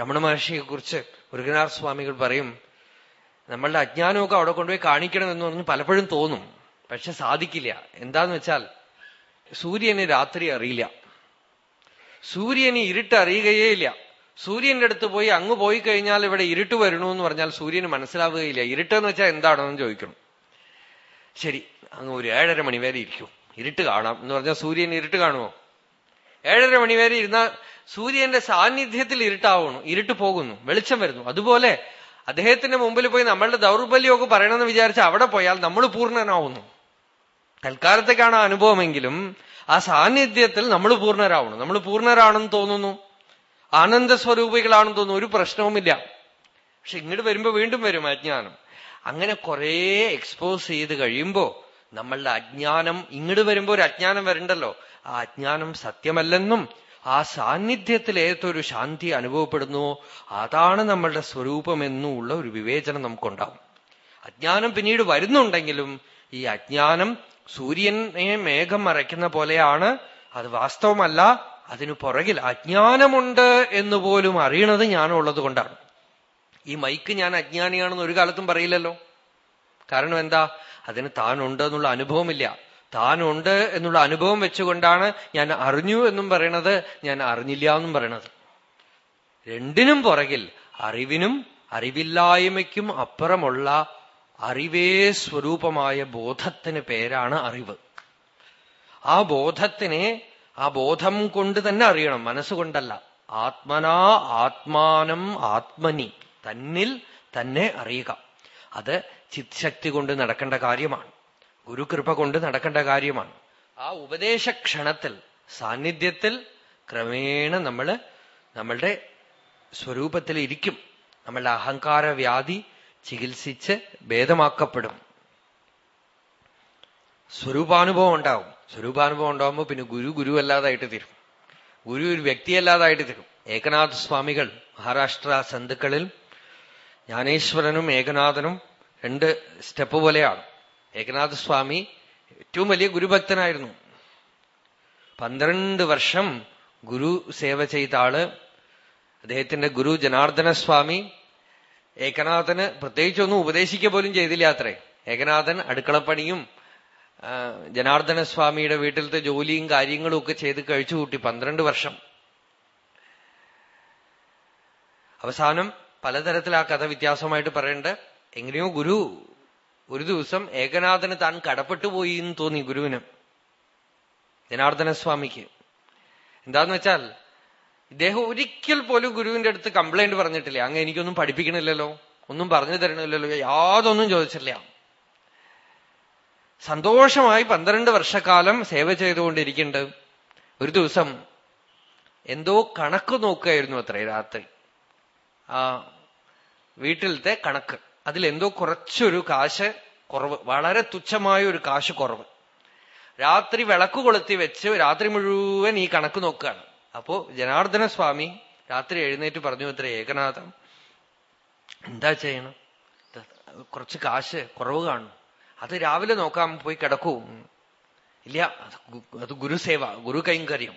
രമണ മഹർഷിയെ കുറിച്ച് മുരുകനാഥ സ്വാമികൾ പറയും നമ്മളുടെ അജ്ഞാനമൊക്കെ അവിടെ കൊണ്ടുപോയി കാണിക്കണമെന്ന് പറഞ്ഞ് പലപ്പോഴും തോന്നും. പക്ഷെ സാധിക്കില്ല. എന്താന്ന് വെച്ചാൽ സൂര്യന് രാത്രി അറിയില്ല. സൂര്യന് ഇരുട്ട് അറിയുകയേ ഇല്ല. സൂര്യന്റെ അടുത്ത് പോയി അങ്ങ് പോയി കഴിഞ്ഞാൽ ഇവിടെ ഇരുട്ട് വരണു എന്ന് പറഞ്ഞാൽ സൂര്യന് മനസ്സിലാവുകയില്ല. ഇരുട്ട് എന്ന് വെച്ചാൽ എന്താണെന്ന് ചോദിക്കണം. ശരി അങ്ങ് ഒരു ഏഴര മണി വരെ ഇരിക്കും. ഇരുട്ട് കാണാം എന്ന് പറഞ്ഞാൽ സൂര്യൻ ഇരുട്ട് കാണുമോ? ഏഴര മണിവരെ ഇരുന്ന സൂര്യന്റെ സാന്നിധ്യത്തിൽ ഇരുട്ടാവുന്നു ഇരുട്ട് പോകുന്നു വെളിച്ചം വരുന്നു. അതുപോലെ അദ്ദേഹത്തിന്റെ മുമ്പിൽ പോയി നമ്മളുടെ ദൗർബല്യമൊക്കെ പറയണമെന്ന് വിചാരിച്ച് അവിടെ പോയാൽ നമ്മൾ പൂർണനാവുന്നു. തൽക്കാലത്തേക്കാണ് അനുഭവമെങ്കിലും ആ സാന്നിധ്യത്തിൽ നമ്മൾ പൂർണരാവണം നമ്മൾ പൂർണരാണെന്ന് തോന്നുന്നു. ആനന്ദ സ്വരൂപികളാണെന്ന് തോന്നുന്നു. ഒരു പ്രശ്നവുമില്ല. പക്ഷെ ഇങ്ങോട്ട് വരുമ്പോ വീണ്ടും വരും അജ്ഞാനം അങ്ങനെ കുറെ എക്സ്പോസ് ചെയ്ത് കഴിയുമ്പോ നമ്മളുടെ അജ്ഞാനം ഇങ്ങോട്ട് വരുമ്പോ ഒരു അജ്ഞാനം വരണ്ടല്ലോ. ആ അജ്ഞാനം സത്യമല്ലെന്നും ആ സാന്നിധ്യത്തിൽ ഏതൊരു ശാന്തി അനുഭവപ്പെടുന്നുവോ അതാണ് നമ്മളുടെ സ്വരൂപമെന്നുള്ള ഒരു വിവേചനം നമുക്കുണ്ടാവും. അജ്ഞാനം പിന്നീട് വരുന്നുണ്ടെങ്കിലും ഈ അജ്ഞാനം സൂര്യനെ മേഘം മറയ്ക്കുന്ന പോലെയാണ്. അത് വാസ്തവമല്ല അതിനു പുറകിൽ അജ്ഞാനമുണ്ട് എന്ന് പോലും അറിയണത് ഞാനുള്ളത് കൊണ്ടാണ്. ഈ മൈക്ക് ഞാൻ അജ്ഞാനിയാണെന്ന് ഒരു കാലത്തും പറയില്ലല്ലോ. കാരണം എന്താ? അതിന് താനുണ്ട് എന്നുള്ള അനുഭവമില്ല. താനുണ്ട് എന്നുള്ള അനുഭവം വെച്ചുകൊണ്ടാണ് ഞാൻ അറിഞ്ഞു എന്നും പറയണത് ഞാൻ അറിഞ്ഞില്ല എന്നും പറയണത്. രണ്ടിനും പുറകിൽ അറിവിനും അറിവില്ലായ്മയ്ക്കും അപ്പുറമുള്ള അറിവേ സ്വരൂപമായ ബോധത്തിന് പേരാണ് അറിവ്. ആ ബോധത്തിനെ ആ ബോധം കൊണ്ട് തന്നെ അറിയണം. മനസ്സുകൊണ്ടല്ല. ആത്മനാ ആത്മാനം ആത്മനി. തന്നിൽ തന്നെ അറിയുക. അത് ചിത്ശക്തി കൊണ്ട് നടക്കേണ്ട കാര്യമാണ്. ഗുരുകൃപ കൊണ്ട് നടക്കേണ്ട കാര്യമാണ്. ആ ഉപദേശക്ഷണത്തിൽ സാന്നിധ്യത്തിൽ ക്രമേണ നമ്മൾ നമ്മളുടെ സ്വരൂപത്തിൽ ഇരിക്കും. നമ്മളുടെ അഹങ്കാര വ്യാധി ചികിത്സിച്ച് ഭേദമാക്കപ്പെടും. സ്വരൂപാനുഭവം ഉണ്ടാവും. സ്വരൂപാനുഭവം ഉണ്ടാവുമ്പോ പിന്നെ ഗുരു ഗുരു അല്ലാതായിട്ട് തീരും. ഗുരു ഒരു വ്യക്തിയല്ലാതായിട്ട് തീരും. ഏകനാഥ സ്വാമികൾ മഹാരാഷ്ട്ര സന്ധുക്കളിൽ ജ്ഞാനേശ്വരനും ഏകനാഥനും രണ്ട് സ്റ്റെപ്പ് പോലെയാണ്. ഏകനാഥ സ്വാമി ഏറ്റവും വലിയ ഗുരുഭക്തനായിരുന്നു. പന്ത്രണ്ട് വർഷം ഗുരു സേവ ചെയ്ത ആൾ അദ്ദേഹത്തിന്റെ ഗുരു ജനാർദ്ദന സ്വാമി ഏകനാഥന് പ്രത്യേകിച്ചൊന്നും ഉപദേശിക്ക പോലും ചെയ്തില്ല അത്രേ. ഏകനാഥൻ അടുക്കളപ്പണിയും ജനാർദ്ദന സ്വാമിയുടെ വീട്ടിലത്തെ ജോലിയും കാര്യങ്ങളും ഒക്കെ ചെയ്ത് കഴിച്ചു കൂട്ടി പന്ത്രണ്ട് വർഷം. അവസാനം പലതരത്തിൽ ആ കഥ വ്യത്യാസമായിട്ട് പറയണ്ട്. എങ്ങനെയോ ഗുരു ഒരു ദിവസം ഏകനാഥന് താൻ കടപ്പെട്ടു പോയി എന്ന് തോന്നി ഗുരുവിന്. ജനാർദ്ദന സ്വാമിക്ക് എന്താന്ന് വെച്ചാൽ ഇദ്ദേഹം ഒരിക്കൽ പോലും ഗുരുവിന്റെ അടുത്ത് കംപ്ലൈന്റ് പറഞ്ഞിട്ടില്ല. അങ്ങ് എനിക്കൊന്നും പഠിപ്പിക്കണില്ലല്ലോ. ഒന്നും പറഞ്ഞു തരണില്ലല്ലോ. യാതൊന്നും ചോദിച്ചില്ല സന്തോഷമായി പന്ത്രണ്ട് വർഷക്കാലം സേവ ചെയ്തുകൊണ്ടിരിക്കുന്നുണ്ട്. ഒരു ദിവസം എന്തോ കണക്ക് നോക്കുകയായിരുന്നു അത്രേ രാത്രി. ആ വീട്ടിലത്തെ കണക്ക്. അതിലെന്തോ കുറച്ചൊരു കാശ് കുറവ് വളരെ തുച്ഛമായ ഒരു കാശ് കുറവ്. രാത്രി വിളക്ക് കൊളുത്തി വെച്ച് രാത്രി മുഴുവൻ ഈ കണക്ക് നോക്കുകയാണ്. അപ്പോ ജനാർദ്ദന സ്വാമി രാത്രി എഴുന്നേറ്റ് പറഞ്ഞു ഇത്ര ഏകനാഥം എന്താ ചെയ്യണം? കുറച്ച് കാശ് കുറവ് കാണും അത് രാവിലെ നോക്കാൻ പോയി കിടക്കൂ. ഇല്ല അത് ഗുരുസേവ ഗുരു കൈങ്കര്യം.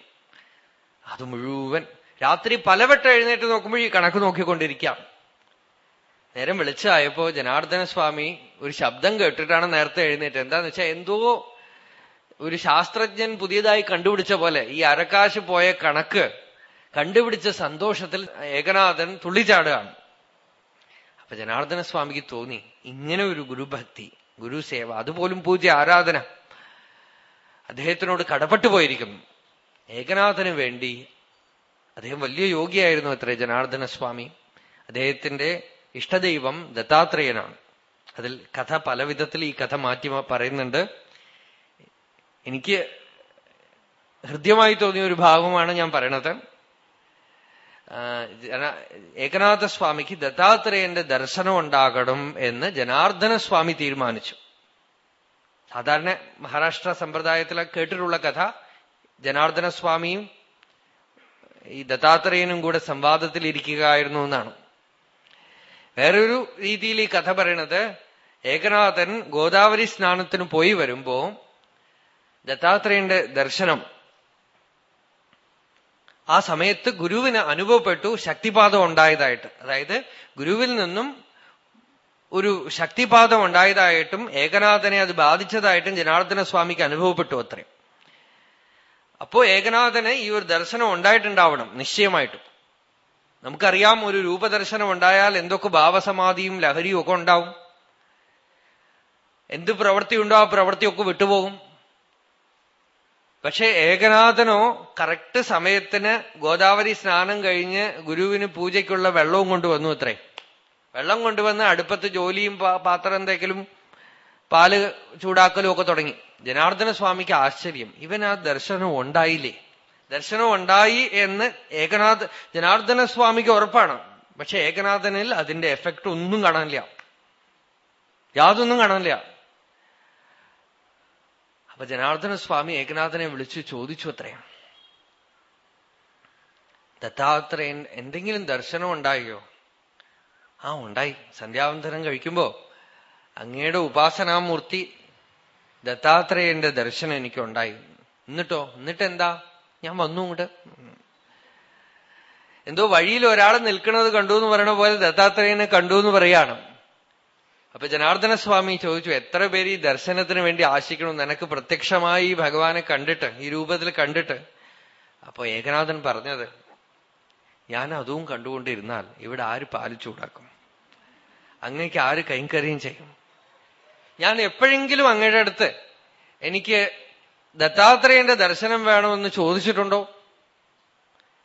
അത് മുഴുവൻ രാത്രി പലവട്ടം എഴുന്നേറ്റ് നോക്കുമ്പോൾ ഈ കണക്ക് നോക്കിക്കൊണ്ടിരിക്കാം. നേരം വെളിച്ചമായപ്പോ ജനാർദ്ദന സ്വാമി ഒരു ശബ്ദം കേട്ടിട്ടാണ് നേരത്തെ എഴുന്നേറ്റ് എന്താന്ന് വെച്ചാൽ എന്തോ ഒരു ശാസ്ത്രജ്ഞൻ പുതിയതായി കണ്ടുപിടിച്ച പോലെ ഈ അരക്കാശ് പോയ കണക്ക് കണ്ടുപിടിച്ച സന്തോഷത്തിൽ ഏകനാഥൻ തുള്ളിച്ചാടുകയാണ്. അപ്പൊ ജനാർദ്ദന സ്വാമിക്ക് തോന്നി ഇങ്ങനെ ഒരു ഗുരുഭക്തി ഗുരുസേവ അതുപോലും പൂജ ആരാധന അദ്ദേഹത്തിനോട് കടപ്പെട്ടു പോയിരിക്കുന്നു. ഏകനാഥന് വേണ്ടി അദ്ദേഹം വലിയ യോഗിയായിരുന്നു അത്രേ ജനാർദ്ദന സ്വാമി അദ്ദേഹത്തിന്റെ ഇഷ്ടദൈവം ദത്താത്രേയനാണ്. അതിൽ കഥ പല വിധത്തിൽ ഈ കഥ മാറ്റി പറയുന്നുണ്ട്. എനിക്ക് ഹൃദ്യമായി തോന്നിയ ഒരു ഭാഗമാണ് ഞാൻ പറയണത്. ഏകനാഥ സ്വാമിക്ക് ദത്താത്രേയന്റെ ദർശനം ഉണ്ടാകണം എന്ന് ജനാർദ്ദന സ്വാമി തീരുമാനിച്ചു. സാധാരണ മഹാരാഷ്ട്ര സമ്പ്രദായത്തിലെ കേട്ടിട്ടുള്ള കഥ ജനാർദ്ദന സ്വാമിയും ഈ ദത്താത്രേയനും കൂടെ സംവാദത്തിൽ ഇരിക്കുകയായിരുന്നു എന്നാണ്. വേറൊരു രീതിയിൽ ഈ കഥ പറയണത് ഏകനാഥൻ ഗോദാവരി സ്നാനത്തിന് പോയി വരുമ്പോ ദത്താത്രേയന്റെ ദർശനം. ആ സമയത്ത് ഗുരുവിന് അനുഭവപ്പെട്ടു ശക്തിപാതം ഉണ്ടായതായിട്ട്. അതായത് ഗുരുവിൽ നിന്നും ഒരു ശക്തിപാതം ഉണ്ടായതായിട്ടും ഏകനാഥനെ അത് ബാധിച്ചതായിട്ടും ജനാർദ്ദന സ്വാമിക്ക് അനുഭവപ്പെട്ടു അത്രയും അപ്പോ ഏകനാഥന് ഈ ഒരു ദർശനം ഉണ്ടായിട്ടുണ്ടാവണം നിശ്ചയമായിട്ടും. നമുക്കറിയാം ഒരു രൂപദർശനം ഉണ്ടായാൽ എന്തൊക്കെ ഭാവസമാധിയും ലഹരിയും ഒക്കെ ഉണ്ടാവും. എന്ത് പ്രവൃത്തിയുണ്ടോ ആ പ്രവൃത്തിയൊക്കെ വിട്ടുപോകും. പക്ഷെ ഏകനാഥനോ കറക്റ്റ് സമയത്തിന് ഗോദാവരി സ്നാനം കഴിഞ്ഞ് ഗുരുവിന് പൂജയ്ക്കുള്ള വെള്ളവും കൊണ്ടുവന്നു അത്രേ. വെള്ളം കൊണ്ടുവന്ന് അടുപ്പത്ത് ജോലിയും പാത്രം എന്തെങ്കിലും പാൽ ചൂടാക്കലും ഒക്കെ തുടങ്ങി. ജനാർദ്ദന സ്വാമിക്ക് ആശ്ചര്യം. ഇവൻ ആ ദർശനം ഉണ്ടായില്ലേ? ദർശനം ഉണ്ടായി എന്ന് ഏകനാഥ് ജനാർദ്ദന സ്വാമിക്ക് ഉറപ്പാണ്. പക്ഷെ ഏകനാഥനിൽ അതിന്റെ എഫക്ട് ഒന്നും കാണാനില്ല. യാതൊന്നും കാണാനില്ല. അപ്പൊ ജനാർദ്ദന സ്വാമി ഏകനാഥനെ വിളിച്ച് ചോദിച്ചു അത്രയാണ്. ദത്താത്രേയൻ എന്തെങ്കിലും ദർശനം ഉണ്ടായോ ആ ഉണ്ടായി. സന്ധ്യാവന്തരം കഴിക്കുമ്പോ അങ്ങയുടെ ഉപാസനാമൂർത്തി ദത്താത്രേയന്റെ ദർശനം എനിക്ക് എനിക്കുണ്ടായി. എന്നിട്ടോ? എന്നിട്ട് എന്താ ഞാൻ വന്നു ഇങ്ങോട്ട് എന്തോ വഴിയിൽ ഒരാൾ നിൽക്കുന്നത് കണ്ടു എന്ന് പറയണ പോലെ ദത്താത്രേയനെ കണ്ടു എന്ന് പറയാണ്. അപ്പൊ ജനാർദ്ദന സ്വാമി ചോദിച്ചു എത്ര പേര് ഈ ദർശനത്തിന് വേണ്ടി ആശിക്കണം? നിനക്ക് പ്രത്യക്ഷമായി ഈ ഭഗവാനെ കണ്ടിട്ട് ഈ രൂപത്തിൽ കണ്ടിട്ട്. അപ്പൊ ഏകനാഥൻ പറഞ്ഞത് ഞാൻ അതും കണ്ടുകൊണ്ടിരുന്നാൽ ഇവിടെ ആര് പാൽ അങ്ങേക്ക് ആര് കൈങ്കറിയും ചെയ്യും? ഞാൻ എപ്പോഴെങ്കിലും അങ്ങയുടെ അടുത്ത് എനിക്ക് ദത്താത്രേയന്റെ ദർശനം വേണമെന്ന് ചോദിച്ചിട്ടുണ്ടോ?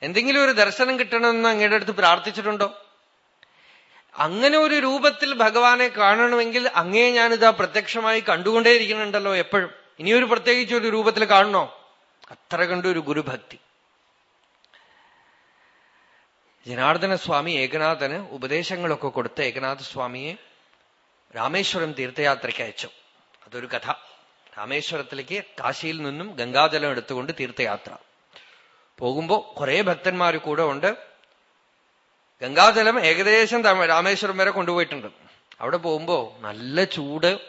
എന്തെങ്കിലും ഒരു ദർശനം കിട്ടണമെന്ന് അങ്ങയുടെ അടുത്ത് പ്രാർത്ഥിച്ചിട്ടുണ്ടോ? അങ്ങനെ ഒരു രൂപത്തിൽ ഭഗവാനെ കാണണമെങ്കിൽ അങ്ങേ ഞാനിതാ പ്രത്യക്ഷമായി കണ്ടുകൊണ്ടേയിരിക്കുന്നുണ്ടല്ലോ എപ്പോഴും. ഇനിയൊരു പ്രത്യേകിച്ച് ഒരു രൂപത്തിൽ കാണണോ? അത്ര കണ്ടു കണ്ടൊരു ഗുരുഭക്തി. ജനാർദ്ദന സ്വാമി ഏകനാഥന് ഉപദേശങ്ങളൊക്കെ കൊടുത്ത ഏകനാഥ സ്വാമിയെ രാമേശ്വരം തീർത്ഥയാത്രയ്ക്ക് അയച്ചു. അതൊരു കഥ. രാമേശ്വരത്തിലേക്ക് കാശിയിൽ നിന്നും ഗംഗാജലം എടുത്തുകൊണ്ട് തീർത്ഥയാത്ര. പോകുമ്പോ കുറെ ഭക്തന്മാർ കൂടെ ഉണ്ട്. ഗംഗാജലം ഏകദേശം രാമേശ്വരം വരെ കൊണ്ടുപോയിട്ടുണ്ട്. അവിടെ പോകുമ്പോ നല്ല ചൂട്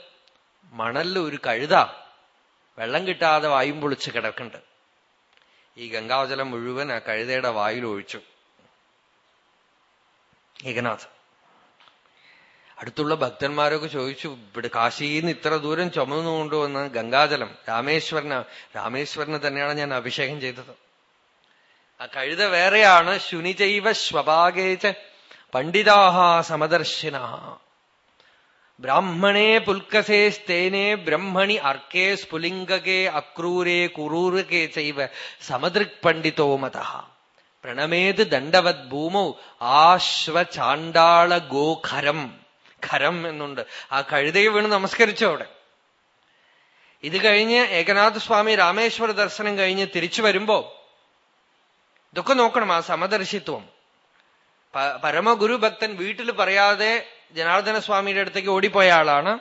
മണലിൽ ഒരു കഴുത വെള്ളം കിട്ടാതെ വായും പൊളിച്ച് കിടക്കുന്നുണ്ട്. ഈ ഗംഗാജലം മുഴുവൻ ആ കഴുതയുടെ വായിൽ ഒഴിച്ചു. ഏകനാഥ്. അടുത്തുള്ള ഭക്തന്മാരൊക്കെ ചോദിച്ചു ഇവിടെ കാശിയിൽ നിന്ന് ഇത്ര ദൂരം ചുമന്നു കൊണ്ടുവന്ന ഗംഗാജലം രാമേശ്വരന് രാമേശ്വരന് തന്നെയാണ് ഞാൻ അഭിഷേകം ചെയ്തത്. ആ കഴുത വേറെയാണ് ശുനിജൈവ സ്വഭാഗേച്ച പണ്ഡിതാഹ സമദർശിന. ബ്രാഹ്മണേ പുൽക്കസേ സ്തേനെ ബ്രഹ്മണി അർക്കേ സ്ഫുലിംഗകേ അക്രൂരേ കുറൂരകേ ചൈവ സമദൃക് പണ്ഡിതോ മത. പ്രണമേത് ദണ്ഡവത് ഭൂമൗ ആശ്വചാണ്ടാള ഗോഖരം. ഖരം എന്നുണ്ട്. ആ കഴുതയെ വീണ് നമസ്കരിച്ചു അവിടെ. ഇത് കഴിഞ്ഞ് ഏകനാഥ സ്വാമി രാമേശ്വര ദർശനം കഴിഞ്ഞ് തിരിച്ചു വരുമ്പോ ഇതൊക്കെ നോക്കണം ആ സമദർശിത്വം. പരമഗുരു ഭക്തൻ വീട്ടിൽ പറയാതെ ജനാർദ്ദന സ്വാമിയുടെ അടുത്തേക്ക് ഓടിപ്പോയ ആളാണ്.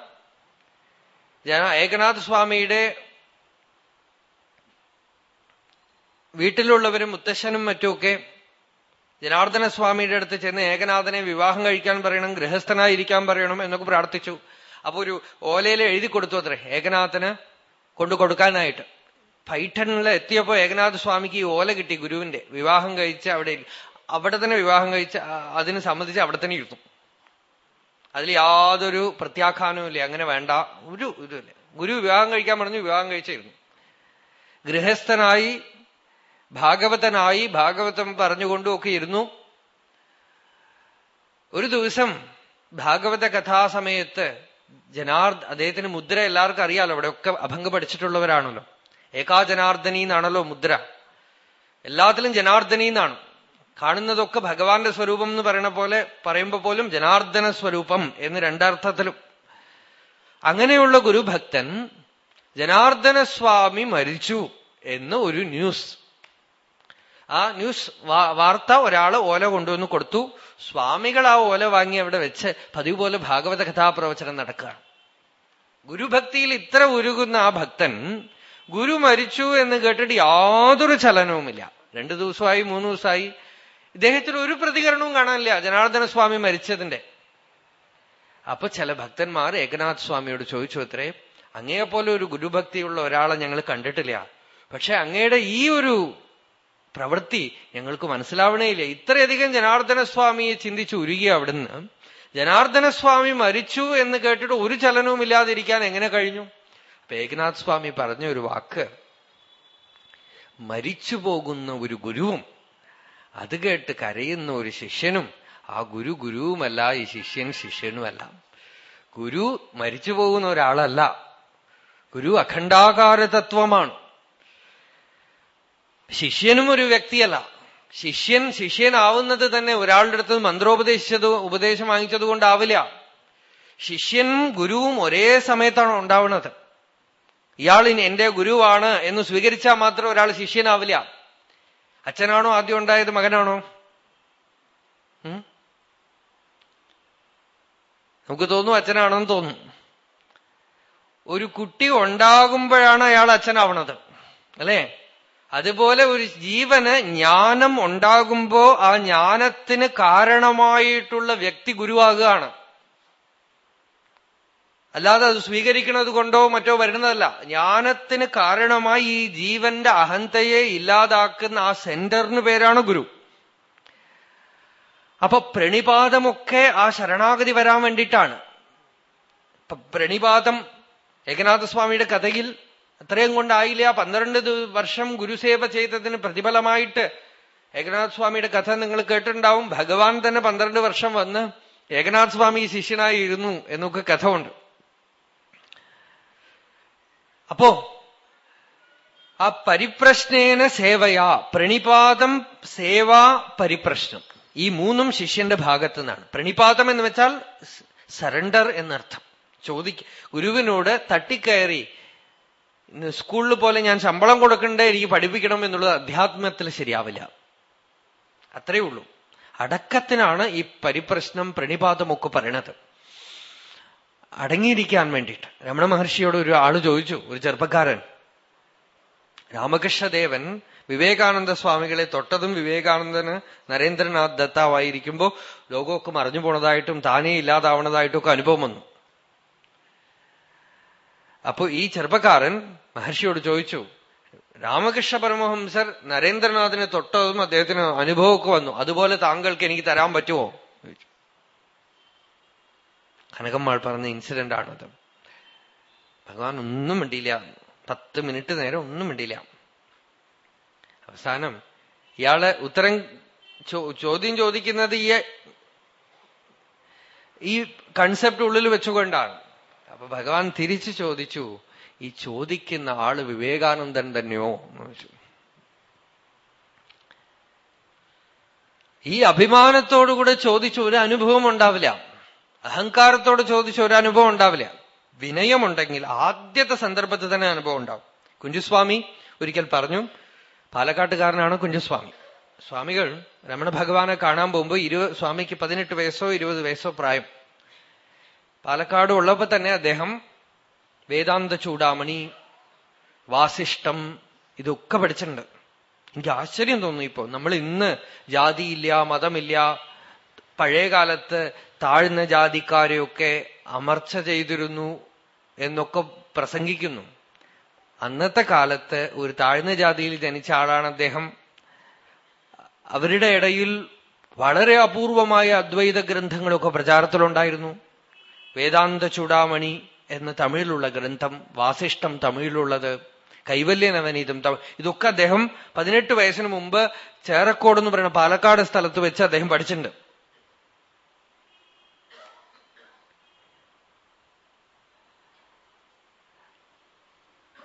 ഏകനാഥ സ്വാമിയുടെ വീട്ടിലുള്ളവരും മുത്തശ്ശനും മറ്റുമൊക്കെ ജനാർദ്ദന സ്വാമിയുടെ അടുത്ത് ചെന്ന് ഏകനാഥനെ വിവാഹം കഴിക്കാൻ പറയണം ഗൃഹസ്ഥനായിരിക്കാൻ പറയണം എന്നൊക്കെ പ്രാർത്ഥിച്ചു. അപ്പൊ ഒരു ഓലയിൽ എഴുതി കൊടുത്തു അത്ര ഏകനാഥന് കൊണ്ടു കൊടുക്കാനായിട്ട്. പൈഠനിൽ എത്തിയപ്പോ ഏകനാഥ സ്വാമിക്ക് ഈ ഓല കിട്ടി ഗുരുവിന്റെ വിവാഹം കഴിച്ച് അവിടെ അവിടെ തന്നെ വിവാഹം കഴിച്ച് അതിന് സംബന്ധിച്ച് അവിടെ തന്നെ ഇരുന്നു. അതിൽ യാതൊരു പ്രത്യാഖ്യാനവും ഇല്ല അങ്ങനെ വേണ്ട ഒരു ഇതുമില്ല. ഗുരു വിവാഹം കഴിക്കാൻ പറഞ്ഞു വിവാഹം കഴിച്ചിരുന്നു. ഗൃഹസ്ഥനായി ഭാഗവതനായി ഭാഗവതം പറഞ്ഞുകൊണ്ടും ഒക്കെ ഇരുന്നു. ഒരു ദിവസം ഭാഗവത കഥാസമയത്ത് ജനാർദ് അദ്ദേഹത്തിന് മുദ്ര എല്ലാവർക്കും അറിയാലോ അവിടെയൊക്കെ അഭംഗം പഠിച്ചിട്ടുള്ളവരാണല്ലോ. ഏകാ ജനാർദ്ദനി എന്നാണല്ലോ മുദ്ര. എല്ലാത്തിലും ജനാർദ്ദനി എന്നാണ്. കാണുന്നതൊക്കെ ഭഗവാന്റെ സ്വരൂപം എന്ന് പറയുന്ന പോലെ പറയുമ്പോ പോലും ജനാർദ്ദന സ്വരൂപം എന്ന് രണ്ടർത്ഥത്തിലും. അങ്ങനെയുള്ള ഗുരുഭക്തൻ ജനാർദ്ദന സ്വാമി മരിച്ചു എന്ന് ഒരു ന്യൂസ്. ആ ന്യൂസ് വാർത്ത ഒരാൾ ഓല കൊണ്ടുവന്ന് കൊടുത്തു. സ്വാമികൾ ആ ഓല വാങ്ങി അവിടെ വെച്ച് പതിവ് പോലെ ഭാഗവത കഥാപ്രവചനം നടക്കുകയാണ്. ഗുരുഭക്തിയിൽ ഇത്ര ഉരുകുന്ന ആ ഭക്തൻ ഗുരു മരിച്ചു എന്ന് കേട്ടിട്ട് യാതൊരു ചലനവുമില്ല. രണ്ടു ദിവസമായി മൂന്ന് ദിവസമായി. ഇദ്ദേഹത്തിന് ഒരു പ്രതികരണവും കാണാനില്ല. ജനാർദ്ദന സ്വാമി മരിച്ചതിന്റെ. അപ്പൊ ചില ഭക്തന്മാർ ഏകനാഥ് സ്വാമിയോട് ചോദിച്ചു അത്രേ അങ്ങയെപ്പോലെ ഒരു ഗുരുഭക്തിയുള്ള ഒരാളെ ഞങ്ങൾ കണ്ടിട്ടില്ല. പക്ഷെ അങ്ങയുടെ ഈ ഒരു പ്രവൃത്തി ഞങ്ങൾക്ക് മനസ്സിലാവണേയില്ല. ഇത്രയധികം ജനാർദ്ദന സ്വാമിയെ ചിന്തിച്ചു ഉരുകി അവിടുന്ന്. ജനാർദ്ദന സ്വാമി മരിച്ചു എന്ന് കേട്ടിട്ട് ഒരു ചലനവും ഇല്ലാതിരിക്കാൻ എങ്ങനെ കഴിഞ്ഞു? ഏകനാഥ് സ്വാമി പറഞ്ഞ ഒരു വാക്ക് മരിച്ചു പോകുന്ന ഒരു ഗുരുവും അത് കേട്ട് കരയുന്ന ഒരു ശിഷ്യനും ആ ഗുരു ഗുരുവുമല്ല ഈ ശിഷ്യൻ ശിഷ്യനുമല്ല. ഗുരു മരിച്ചു പോകുന്ന ഒരാളല്ല. ഗുരു അഖണ്ഡാകാര തത്വമാണ് ശിഷ്യനും ഒരു വ്യക്തിയല്ല. ശിഷ്യൻ ശിഷ്യനാവുന്നത് തന്നെ ഒരാളുടെ അടുത്ത് മന്ത്രോപദേശിച്ചത് ഉപദേശം വാങ്ങിച്ചത് കൊണ്ടാവില്ല ശിഷ്യനും ഗുരുവും ഒരേ സമയത്താണ് ഉണ്ടാവുന്നത്. ഇയാൾ എന്റെ ഗുരുവാണ് എന്ന് സ്വീകരിച്ചാൽ മാത്രം ഒരാൾ ശിഷ്യനാവില്ല. അച്ഛനാണോ ആദ്യം ഉണ്ടായത് മകനാണോ? നമുക്ക് തോന്നും അച്ഛനാണെന്ന് തോന്നും. ഒരു കുട്ടി ഉണ്ടാകുമ്പോഴാണ് അയാൾ അച്ഛനാവണത്. അല്ലേ? അതുപോലെ ഒരു ജീവന് ജ്ഞാനം ഉണ്ടാകുമ്പോ ആ ജ്ഞാനത്തിന് കാരണമായിട്ടുള്ള വ്യക്തി ഗുരുവാകുകയാണ്. അല്ലാതെ അത് സ്വീകരിക്കുന്നത് കൊണ്ടോ മറ്റോ വരുന്നതല്ല. ജ്ഞാനത്തിന് കാരണമായി ഈ ജീവന്റെ അഹന്തയെ ഇല്ലാതാക്കുന്ന ആ സെന്ററിന് പേരാണ് ഗുരു. അപ്പൊ പ്രണിപാതമൊക്കെ ആ ശരണാഗതി വരാൻ വേണ്ടിയിട്ടാണ്. പ്രണിപാതം ഏകനാഥസ്വാമിയുടെ കഥയിൽ അത്രയും കൊണ്ടായില്ല. പന്ത്രണ്ട് വർഷം ഗുരുസേവ ചെയ്തതിന് പ്രതിഫലമായിട്ട് ഏകനാഥ് സ്വാമിയുടെ കഥ നിങ്ങൾ കേട്ടിട്ടുണ്ടാവും. ഭഗവാൻ തന്നെ പന്ത്രണ്ട് വർഷം വന്ന് ഏകനാഥ് സ്വാമി ശിഷ്യനായി ഇരുന്നു എന്നൊക്കെ കഥ ഉണ്ട് അപ്പോ ആ പരിപ്രശ്നേന സേവയാ പ്രണിപാതം സേവാ പരിപ്രശ്നം. ഈ മൂന്നും ശിഷ്യന്റെ ഭാഗത്തു നിന്നാണ് പ്രണിപാതം എന്ന് വെച്ചാൽ സറണ്ടർ എന്നർത്ഥം. ചോദിക്ക ഗുരുവിനോട് തട്ടിക്കയറി സ്കൂളിൽ പോലെ ഞാൻ ശമ്പളം കൊടുക്കണ്ടേ എനിക്ക് പഠിപ്പിക്കണം എന്നുള്ളത് അധ്യാത്മത്തിൽ ശരിയാവില്ല. അത്രയേ ഉള്ളൂ. അടക്കത്തിനാണ് ഈ പരിപ്രശ്നം പ്രണിപാതമൊക്കെ പറയണത്. അടങ്ങിയിരിക്കാൻ വേണ്ടിയിട്ട്. രമണ മഹർഷിയോട് ഒരു ആൾ ചോദിച്ചു ഒരു ചെറുപ്പക്കാരൻ. രാമകൃഷ്ണദേവൻ വിവേകാനന്ദ സ്വാമികളെ തൊട്ടതും വിവേകാനന്ദന് നരേന്ദ്രനാഥ് ദത്താവായിരിക്കുമ്പോ ലോകമൊക്കെ മറിഞ്ഞു പോണതായിട്ടും താനേ ഇല്ലാതാവണതായിട്ടും ഒക്കെ അനുഭവം വന്നു. അപ്പൊ ഈ ചെറുപ്പക്കാരൻ മഹർഷിയോട് ചോദിച്ചു രാമകൃഷ്ണ പരമഹംസർ നരേന്ദ്രനാഥിനെ തൊട്ടതും അദ്ദേഹത്തിന് അനുഭവമൊക്കെ വന്നു. അതുപോലെ താങ്കൾക്ക് എനിക്ക് തരാൻ പറ്റുമോ? ചോദിച്ചു. കനകമ്മാൾ പറഞ്ഞ ഇൻസിഡന്റ് ആണത്. ഭഗവാൻ ഒന്നും മിണ്ടിയില്ല. പത്ത് മിനിറ്റ് നേരം ഒന്നും മിണ്ടിയില്ല. അവസാനം ഇയാൾ ഉത്തരം ചോദ്യം ചോദിക്കുന്നത് ഈ ഈ കൺസെപ്റ്റ് ഉള്ളിൽ വെച്ചുകൊണ്ടാണ്. അപ്പൊ ഭഗവാൻ തിരിച്ചു ചോദിച്ചു ഈ ചോദിക്കുന്ന ആൾ വിവേകാനന്ദൻ തന്നെയോ? എന്ന് ചോദിച്ചു. ഈ അഭിമാനത്തോടുകൂടെ ചോദിച്ച ഒരു അനുഭവം ഉണ്ടാവില്ല. അഹങ്കാരത്തോട് ചോദിച്ച ഒരു അനുഭവം ഉണ്ടാവില്ല. വിനയമുണ്ടെങ്കിൽ ആദ്യത്തെ സന്ദർഭത്തിൽ തന്നെ അനുഭവം ഉണ്ടാവും. കുഞ്ചുസ്വാമി ഒരിക്കൽ പറഞ്ഞു പാലക്കാട്ടുകാരനാണ് കുഞ്ചുസ്വാമി. സ്വാമികൾ രമണ ഭഗവാനെ കാണാൻ പോകുമ്പോൾ ഇരുപത് സ്വാമിക്ക് പതിനെട്ട് വയസ്സോ ഇരുപത് വയസ്സോ പ്രായം. പാലക്കാട് ഉള്ളപ്പോ തന്നെ അദ്ദേഹം വേദാന്ത ചൂടാമണി വാസിഷ്ടം ഇതൊക്കെ പഠിച്ചിട്ടുണ്ട്. എനിക്ക് ആശ്ചര്യം തോന്നുന്നു ഇപ്പോ. നമ്മൾ ഇന്ന് ജാതിയില്ല മതമില്ല പഴയ കാലത്ത് താഴ്ന്ന ജാതിക്കാരെയൊക്കെ അമർച്ച ചെയ്തിരുന്നു എന്നൊക്കെ പ്രസംഗിക്കുന്നു. അന്നത്തെ കാലത്ത് ഒരു താഴ്ന്ന ജാതിയിൽ ജനിച്ച ആളാണ് അദ്ദേഹം. അവരുടെ ഇടയിൽ വളരെ അപൂർവമായ അദ്വൈത ഗ്രന്ഥങ്ങളൊക്കെ പ്രചാരത്തിലുണ്ടായിരുന്നു. വേദാന്ത ചൂടാമണി എന്ന തമിഴിലുള്ള ഗ്രന്ഥം വാസിഷ്ടം തമിഴിലുള്ളത് കൈവല്യ നവനീതം ഇതൊക്കെ അദ്ദേഹം പതിനെട്ട് വയസ്സിന് മുമ്പ് ചേറക്കോട് എന്ന് പറയുന്ന പാലക്കാട് സ്ഥലത്ത് വെച്ച് അദ്ദേഹം പഠിച്ചിട്ടുണ്ട്.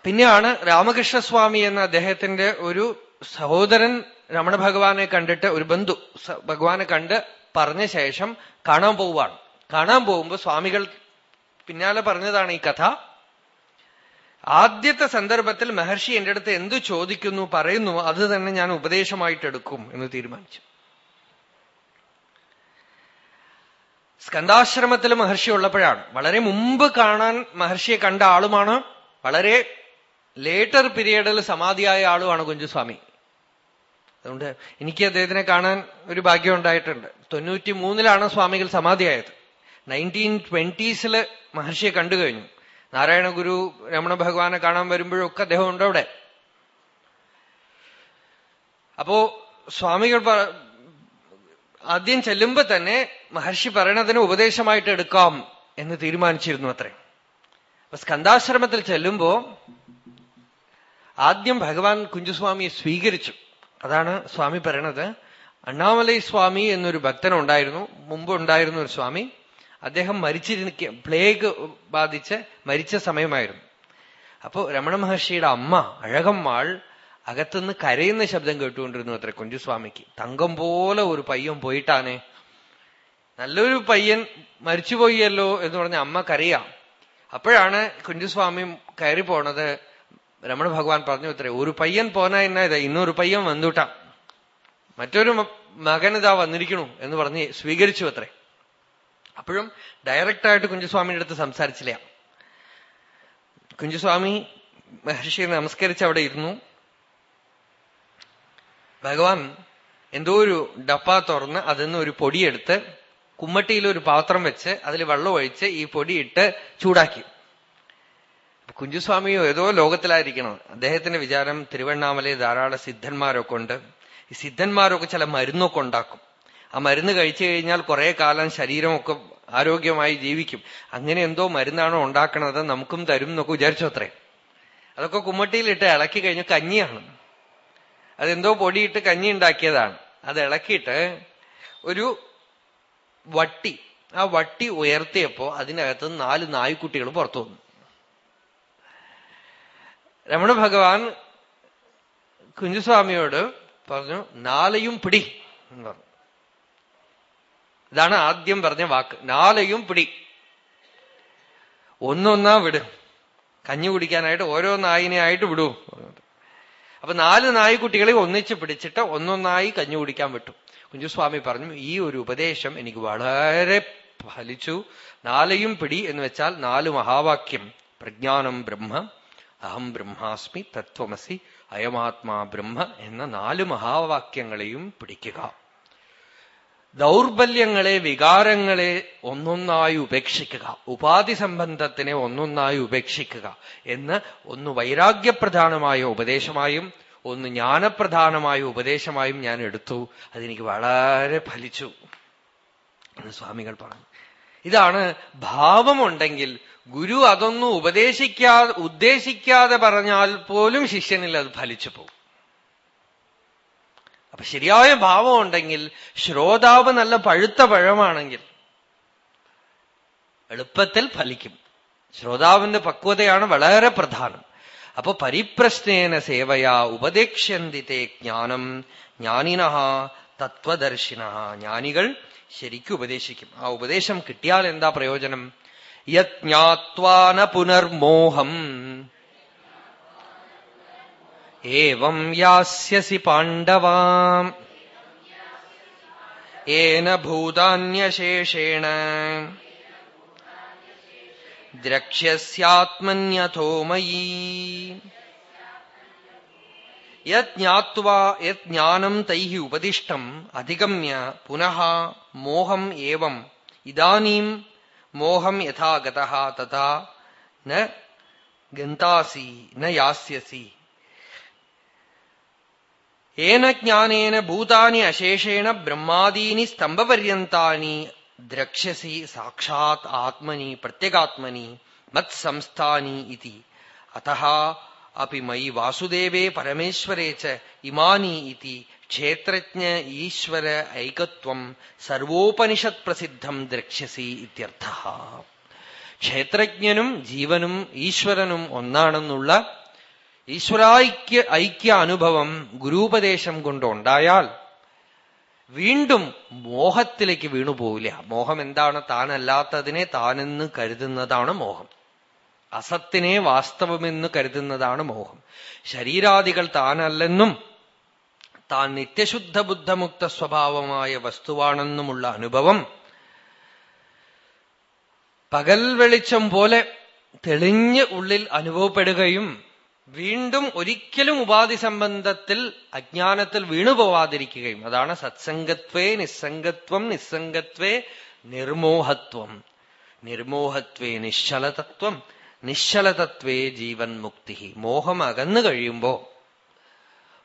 പിന്നെയാണ് രാമകൃഷ്ണസ്വാമി എന്ന അദ്ദേഹത്തിന്റെ ഒരു സഹോദരൻ രമണ ഭഗവാനെ കണ്ടിട്ട് ഒരു ബന്ധു ഭഗവാനെ കണ്ട് പറഞ്ഞ ശേഷം കാണാൻ പോവുകയാണ്. കാണാൻ പോകുമ്പോ സ്വാമികൾ പിന്നാലെ പറഞ്ഞതാണ് ഈ കഥ. ആദ്യത്തെ സന്ദർഭത്തിൽ മഹർഷി എന്റെ അടുത്ത് എന്തു ചോദിക്കുന്നു പറയുന്നു അത് തന്നെ ഞാൻ ഉപദേശമായിട്ട് എടുക്കും എന്ന് തീരുമാനിച്ചു. സ്കന്ധാശ്രമത്തിൽ മഹർഷി ഉള്ളപ്പോഴാണ്. വളരെ മുമ്പ് കാണാൻ മഹർഷിയെ കണ്ട ആളുമാണ്. വളരെ ലേറ്റർ പീരീഡിൽ സമാധിയായ ആളുമാണ് കുഞ്ചുസ്വാമി. അതുകൊണ്ട് എനിക്ക് അദ്ദേഹത്തിനെ കാണാൻ ഒരു ഭാഗ്യം ഉണ്ടായിട്ടുണ്ട്. തൊണ്ണൂറ്റി മൂന്നിലാണ് സ്വാമികൾ സമാധിയായത്. നയന്റീൻ ട്വന്റീസിൽ മഹർഷിയെ കണ്ടു കഴിഞ്ഞു. നാരായണ ഗുരു രമണ ഭഗവാനെ കാണാൻ വരുമ്പോഴൊക്കെ അദ്ദേഹം ഉണ്ട് അവിടെ? അപ്പോ സ്വാമികൾ ആദ്യം ചെല്ലുമ്പോ തന്നെ മഹർഷി പറയണതിന് ഉപദേശമായിട്ട് എടുക്കാം എന്ന് തീരുമാനിച്ചിരുന്നു അത്രേ. അപ്പൊ സ്കന്ധാശ്രമത്തിൽ ചെല്ലുമ്പോ ആദ്യം ഭഗവാൻ കുഞ്ചുസ്വാമിയെ സ്വീകരിച്ചു. അതാണ് സ്വാമി പറയണത്. അണ്ണാമലൈ സ്വാമി എന്നൊരു ഭക്തനുണ്ടായിരുന്നു. മുമ്പ് ഉണ്ടായിരുന്ന ഒരു സ്വാമി. അദ്ദേഹം മരിച്ചിരിക്ക പ്ലേഗ് ബാധിച്ച് മരിച്ച സമയമായിരുന്നു. അപ്പോ രമണ മഹർഷിയുടെ അമ്മ അഴകമ്മാൾ അകത്തുനിന്ന് കരയുന്ന ശബ്ദം കേട്ടുകൊണ്ടിരുന്നു അത്ര കുഞ്ചുസ്വാമിക്ക്. തങ്കം പോലെ ഒരു പയ്യൻ പോയിട്ടാണേ. നല്ലൊരു പയ്യൻ മരിച്ചുപോയല്ലോ എന്ന് പറഞ്ഞ അമ്മ കരയാം. അപ്പോഴാണ് കുഞ്ചുസ്വാമി കയറി പോണത്. രമണ ഭഗവാൻ പറഞ്ഞു ഇത്രേ ഒരു പയ്യൻ പോനാ എന്നാ ഇതാ ഇന്നൊരു പയ്യൻ വന്നുട്ടാ. മറ്റൊരു മകൻ ഇതാ വന്നിരിക്കണു എന്ന് പറഞ്ഞ് സ്വീകരിച്ചു അത്രേ. അപ്പോഴും ഡയറക്റ്റായിട്ട് കുഞ്ചുസ്വാമിയുടെ അടുത്ത് സംസാരിച്ചില്ല. കുഞ്ചുസ്വാമി മഹർഷിയെ നമസ്കരിച്ച് അവിടെ ഇരുന്നു. ഭഗവാൻ എന്തോ ഒരു ഡപ്പ തുറന്ന് അതിൽ നിന്ന് ഒരു പൊടിയെടുത്ത് കുമ്മട്ടിയിൽ ഒരു പാത്രം വെച്ച് അതിൽ വെള്ളം ഒഴിച്ച് ഈ പൊടിയിട്ട് ചൂടാക്കി. കുഞ്ചുസ്വാമിയോ ഏതോ ലോകത്തിലായിരിക്കണം. അദ്ദേഹത്തിന്റെ വിചാരം തിരുവണ്ണാമലയിൽ ധാരാളം സിദ്ധന്മാരൊക്കെ ഉണ്ട്. ഈ സിദ്ധന്മാരൊക്കെ ചില മരുന്നൊക്കെ ഉണ്ടാക്കും. ആ മരുന്ന് കഴിച്ചു കഴിഞ്ഞാൽ കുറെ കാലം ശരീരമൊക്കെ ആരോഗ്യമായി ജീവിക്കും. അങ്ങനെ എന്തോ മരുന്നാണോ ഉണ്ടാക്കണത് നമുക്കും തരും എന്നൊക്കെ വിചാരിച്ചു അത്രേ? അതൊക്കെ കുമ്മട്ടിയിലിട്ട് ഇളക്കി കഴിഞ്ഞ കഞ്ഞിയാണ്. അതെന്തോ പൊടിയിട്ട് കഞ്ഞി ഉണ്ടാക്കിയതാണ്. അത് ഇളക്കിയിട്ട് ഒരു വട്ടി ആ വട്ടി ഉയർത്തിയപ്പോ അതിനകത്ത് നാല് നായ്ക്കുട്ടികൾ പുറത്തു വന്നു. രമണ ഭഗവാൻ കുഞ്ചുസ്വാമിയോട് പറഞ്ഞു നാലയും പിടി എന്ന് പറഞ്ഞു. ഇതാണ് ആദ്യം പറഞ്ഞ വാക്ക്. നാലയും പിടി. ഒന്നൊന്നാ വിട്. കഞ്ഞി കുടിക്കാനായിട്ട് ഓരോ നായിനെയായിട്ട് വിടൂ. അപ്പൊ നാല് നായ്ക്കുട്ടികളെ ഒന്നിച്ച് പിടിച്ചിട്ട് ഒന്നൊന്നായി കഞ്ഞി കുടിക്കാൻ വിട്ടു. കുഞ്ചുസ്വാമി പറഞ്ഞു ഈ ഒരു ഉപദേശം എനിക്ക് വളരെ ഫലിച്ചു. നാലയും പിടി എന്ന് വെച്ചാൽ നാല് മഹാവാക്യം. പ്രജ്ഞാനം ബ്രഹ്മ അഹം ബ്രഹ്മാസ്മി തത്വമസി അയമാത്മാ ബ്രഹ്മ എന്ന നാല് മഹാവാക്യങ്ങളെയും പിടിക്കുക. ദൗർബല്യങ്ങളെ വികാരങ്ങളെ ഒന്നൊന്നായി ഉപേക്ഷിക്കുക. ഉപാധി സംബന്ധത്തിനെ ഒന്നൊന്നായി ഉപേക്ഷിക്കുക എന്ന് ഒന്ന് വൈരാഗ്യപ്രധാനമായ ഉപദേശമായും ഒന്ന് ജ്ഞാനപ്രധാനമായ ഉപദേശമായും ഞാൻ എടുത്തു. അതെനിക്ക് വളരെ ഫലിച്ചു എന്ന് സ്വാമികൾ പറഞ്ഞു. ഇതാണ് ഭാവമുണ്ടെങ്കിൽ ഗുരു അതൊന്നും ഉപദേശിക്കാതെ ഉദ്ദേശിക്കാതെ പറഞ്ഞാൽ പോലും ശിഷ്യനിൽ അത് ഫലിച്ചു പോകും. അപ്പൊ ശരിയായ ഭാവം ഉണ്ടെങ്കിൽ ശ്രോതാവ് നല്ല പഴുത്ത പഴമാണെങ്കിൽ എളുപ്പത്തിൽ ഫലിക്കും. ശ്രോതാവിന്റെ പക്വതയാണ് വളരെ പ്രധാനം. അപ്പൊ പരിപ്രശ്നേന സേവയാ ഉപദേക്ഷ്യന്തിത്തെ ജ്ഞാനം. ജ്ഞാനിന തത്വദർശിന ജ്ഞാനികൾ ശരിക്കും ഉപദേശിക്കും. ആ ഉപദേശം കിട്ടിയാൽ എന്താ പ്രയോജനം? യജ്ഞാത്വാന പുനർമോഹം. ഏവം യാസ്യസി പാണ്ഡവാം. ഏന ഭൂതാന്യശേഷേണ. ദ്രക്ഷ്യസ്യാത്മന്യഥോ മയീ. യജ്ഞാനം തൈ ഉപദിഷ്ടം അധിഗമ്യ പുനഃ മോഹം ഏവം. ഇതാനീം മോഹം യഥാ ഗത തഥാ ന ഗന്താസി ന യാസ്യസി. ഏന ജ്ഞാനേന ഭൂതാനി അശേഷേണ ബ്രഹ്മാദീനി സ്തംഭപര്യന്താനി ദ്രക്ഷ്യസി സാക്ഷാത് ആത്മനി പ്രത്യഗാത്മനി മത്സംസ്ഥാനി ഇതി. അത അപ്പി മയി വാസുദേവേ പരമേശ്വരേ ച ഇമാനി ഇതി ക്ഷേത്രജ്ഞ ഈശ്വര ഐകത്വം സർവോപനിഷത് പ്രസിദ്ധം ദ്രക്ഷ്യസി ഇത്യർത്ഥ. ക്ഷേത്രജ്ഞനും ജീവനും ഈശ്വരനും ഒന്നാണെന്നുള്ള ഈശ്വരായിക്യ ഐക്യ അനുഭവം ഗുരുപദേശം കൊണ്ടുണ്ടായാൽ വീണ്ടും മോഹത്തിലേക്ക് വീണുപോവില്ല മോഹം എന്താണ്? താനല്ലാത്തതിനെ താനെന്ന് കരുതുന്നതാണ് മോഹം. അസത്തിനെ വാസ്തവമെന്ന് കരുതുന്നതാണ് മോഹം. ശരീരാദികൾ താനല്ലെന്നും താൻ നിത്യശുദ്ധ ബുദ്ധമുക്ത സ്വഭാവമായ വസ്തുവാണെന്നുമുള്ള അനുഭവം പകൽ വെളിച്ചം പോലെ തെളിഞ്ഞ് ഉള്ളിൽ അനുഭവപ്പെടുകയും വീണ്ടും ഒരിക്കലും ഉപാധി സംബന്ധത്തിൽ അജ്ഞാനത്തിൽ വീണുപോവാതിരിക്കുകയും അതാണ് സത്സംഗത്വേ നിസ്സംഗത്വം നിസ്സംഗത്വേ നിർമോഹത്വം. നിർമോഹത്വേ നിശ്ചലതത്വം നിശ്ചലതത്വേ ജീവൻ മുക്തി മോഹം അകന്നു കഴിയുമ്പോ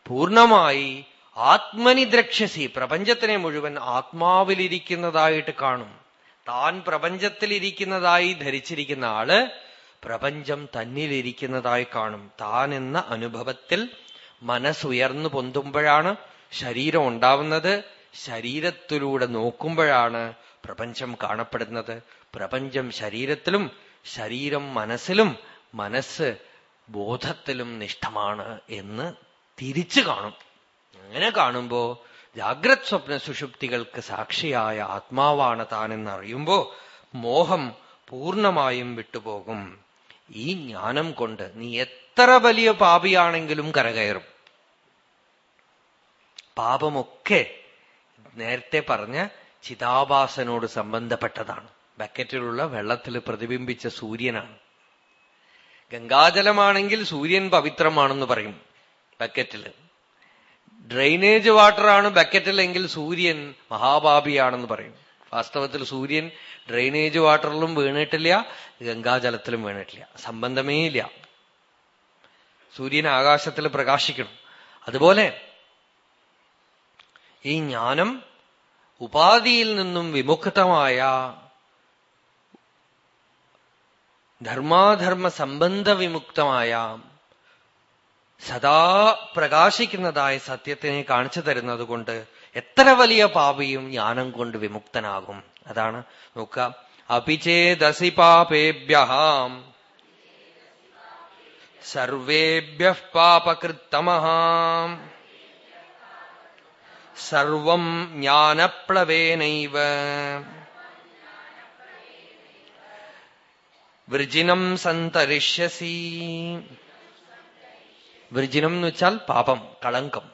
പൂർണമായി ആത്മനി ദ്രക്ഷ്യസി പ്രപഞ്ചത്തിനെ മുഴുവൻ ആത്മാവിലിരിക്കുന്നതായിട്ട് കാണും. താൻ പ്രപഞ്ചത്തിലിരിക്കുന്നതായി ധരിച്ചിരിക്കുന്ന ആൾ പ്രപഞ്ചം തന്നിലിരിക്കുന്നതായി കാണും. താൻ എന്ന അനുഭവത്തിൽ മനസ്സുയർന്നു പൊന്തുമ്പോഴാണ് ശരീരം ഉണ്ടാവുന്നത്. ശരീരത്തിലൂടെ നോക്കുമ്പോഴാണ് പ്രപഞ്ചം കാണപ്പെടുന്നത്. പ്രപഞ്ചം ശരീരത്തിലും ശരീരം മനസ്സിലും മനസ്സ് ബോധത്തിലും നിഷ്ഠമാണ് എന്ന് തിരിച്ചു കാണും. അങ്ങനെ കാണുമ്പോ ജാഗ്രത് സ്വപ്ന സുഷുപ്തികൾക്ക് സാക്ഷിയായ ആത്മാവാണ് താനെന്നറിയുമ്പോ മോഹം പൂർണമായും വിട്ടുപോകും. ഈ ജ്ഞാനം കൊണ്ട് നീ എത്ര വലിയ പാപിയാണെങ്കിലും കരകയറും. പാപമൊക്കെ നേരത്തെ പറഞ്ഞ ചിതാഭാസനോട് സംബന്ധപ്പെട്ടതാണ്. ബക്കറ്റിലുള്ള വെള്ളത്തിൽ പ്രതിബിംബിച്ച സൂര്യനാണ്. ഗംഗാജലമാണെങ്കിൽ സൂര്യൻ പവിത്രമാണെന്ന് പറയും ബക്കറ്റിൽ ഡ്രെയിനേജ് വാട്ടറാണ് ബക്കറ്റിലെങ്കിൽ സൂര്യൻ മഹാപാപിയാണെന്ന് പറയും. വാസ്തവത്തിൽ സൂര്യൻ ഡ്രെയിനേജ് വാട്ടറിലും വീണിട്ടില്ല ഗംഗാജലത്തിലും വീണിട്ടില്ല. സംബന്ധമേ ഇല്ല സൂര്യൻ ആകാശത്തിൽ പ്രകാശിക്കണം. അതുപോലെ ഈ ജ്ഞാനം ഉപാധിയിൽ നിന്നും വിമുക്തമായ ധർമാധർമ്മ സംബന്ധ വിമുക്തമായ സദാ പ്രകാശിക്കുന്നതായ സത്യത്തിനെ കാണിച്ചു തരുന്നത് കൊണ്ട് എത്ര വലിയ പാപിയും ജ്ഞാനം കൊണ്ട് വിമുക്തനാകും. അതാണ് നോക്ക അപിചേദസി പാപേഭ്യഹാം. സർവേഭ്യ പാപകൃത്തമഹാം. സർവം ജ്ഞാനപ്ലവേനൈവ. വൃജിനം സന്തരിഷ്യസി. വൃജിനം എന്ന് വെച്ചാൽ പാപം കളങ്കം.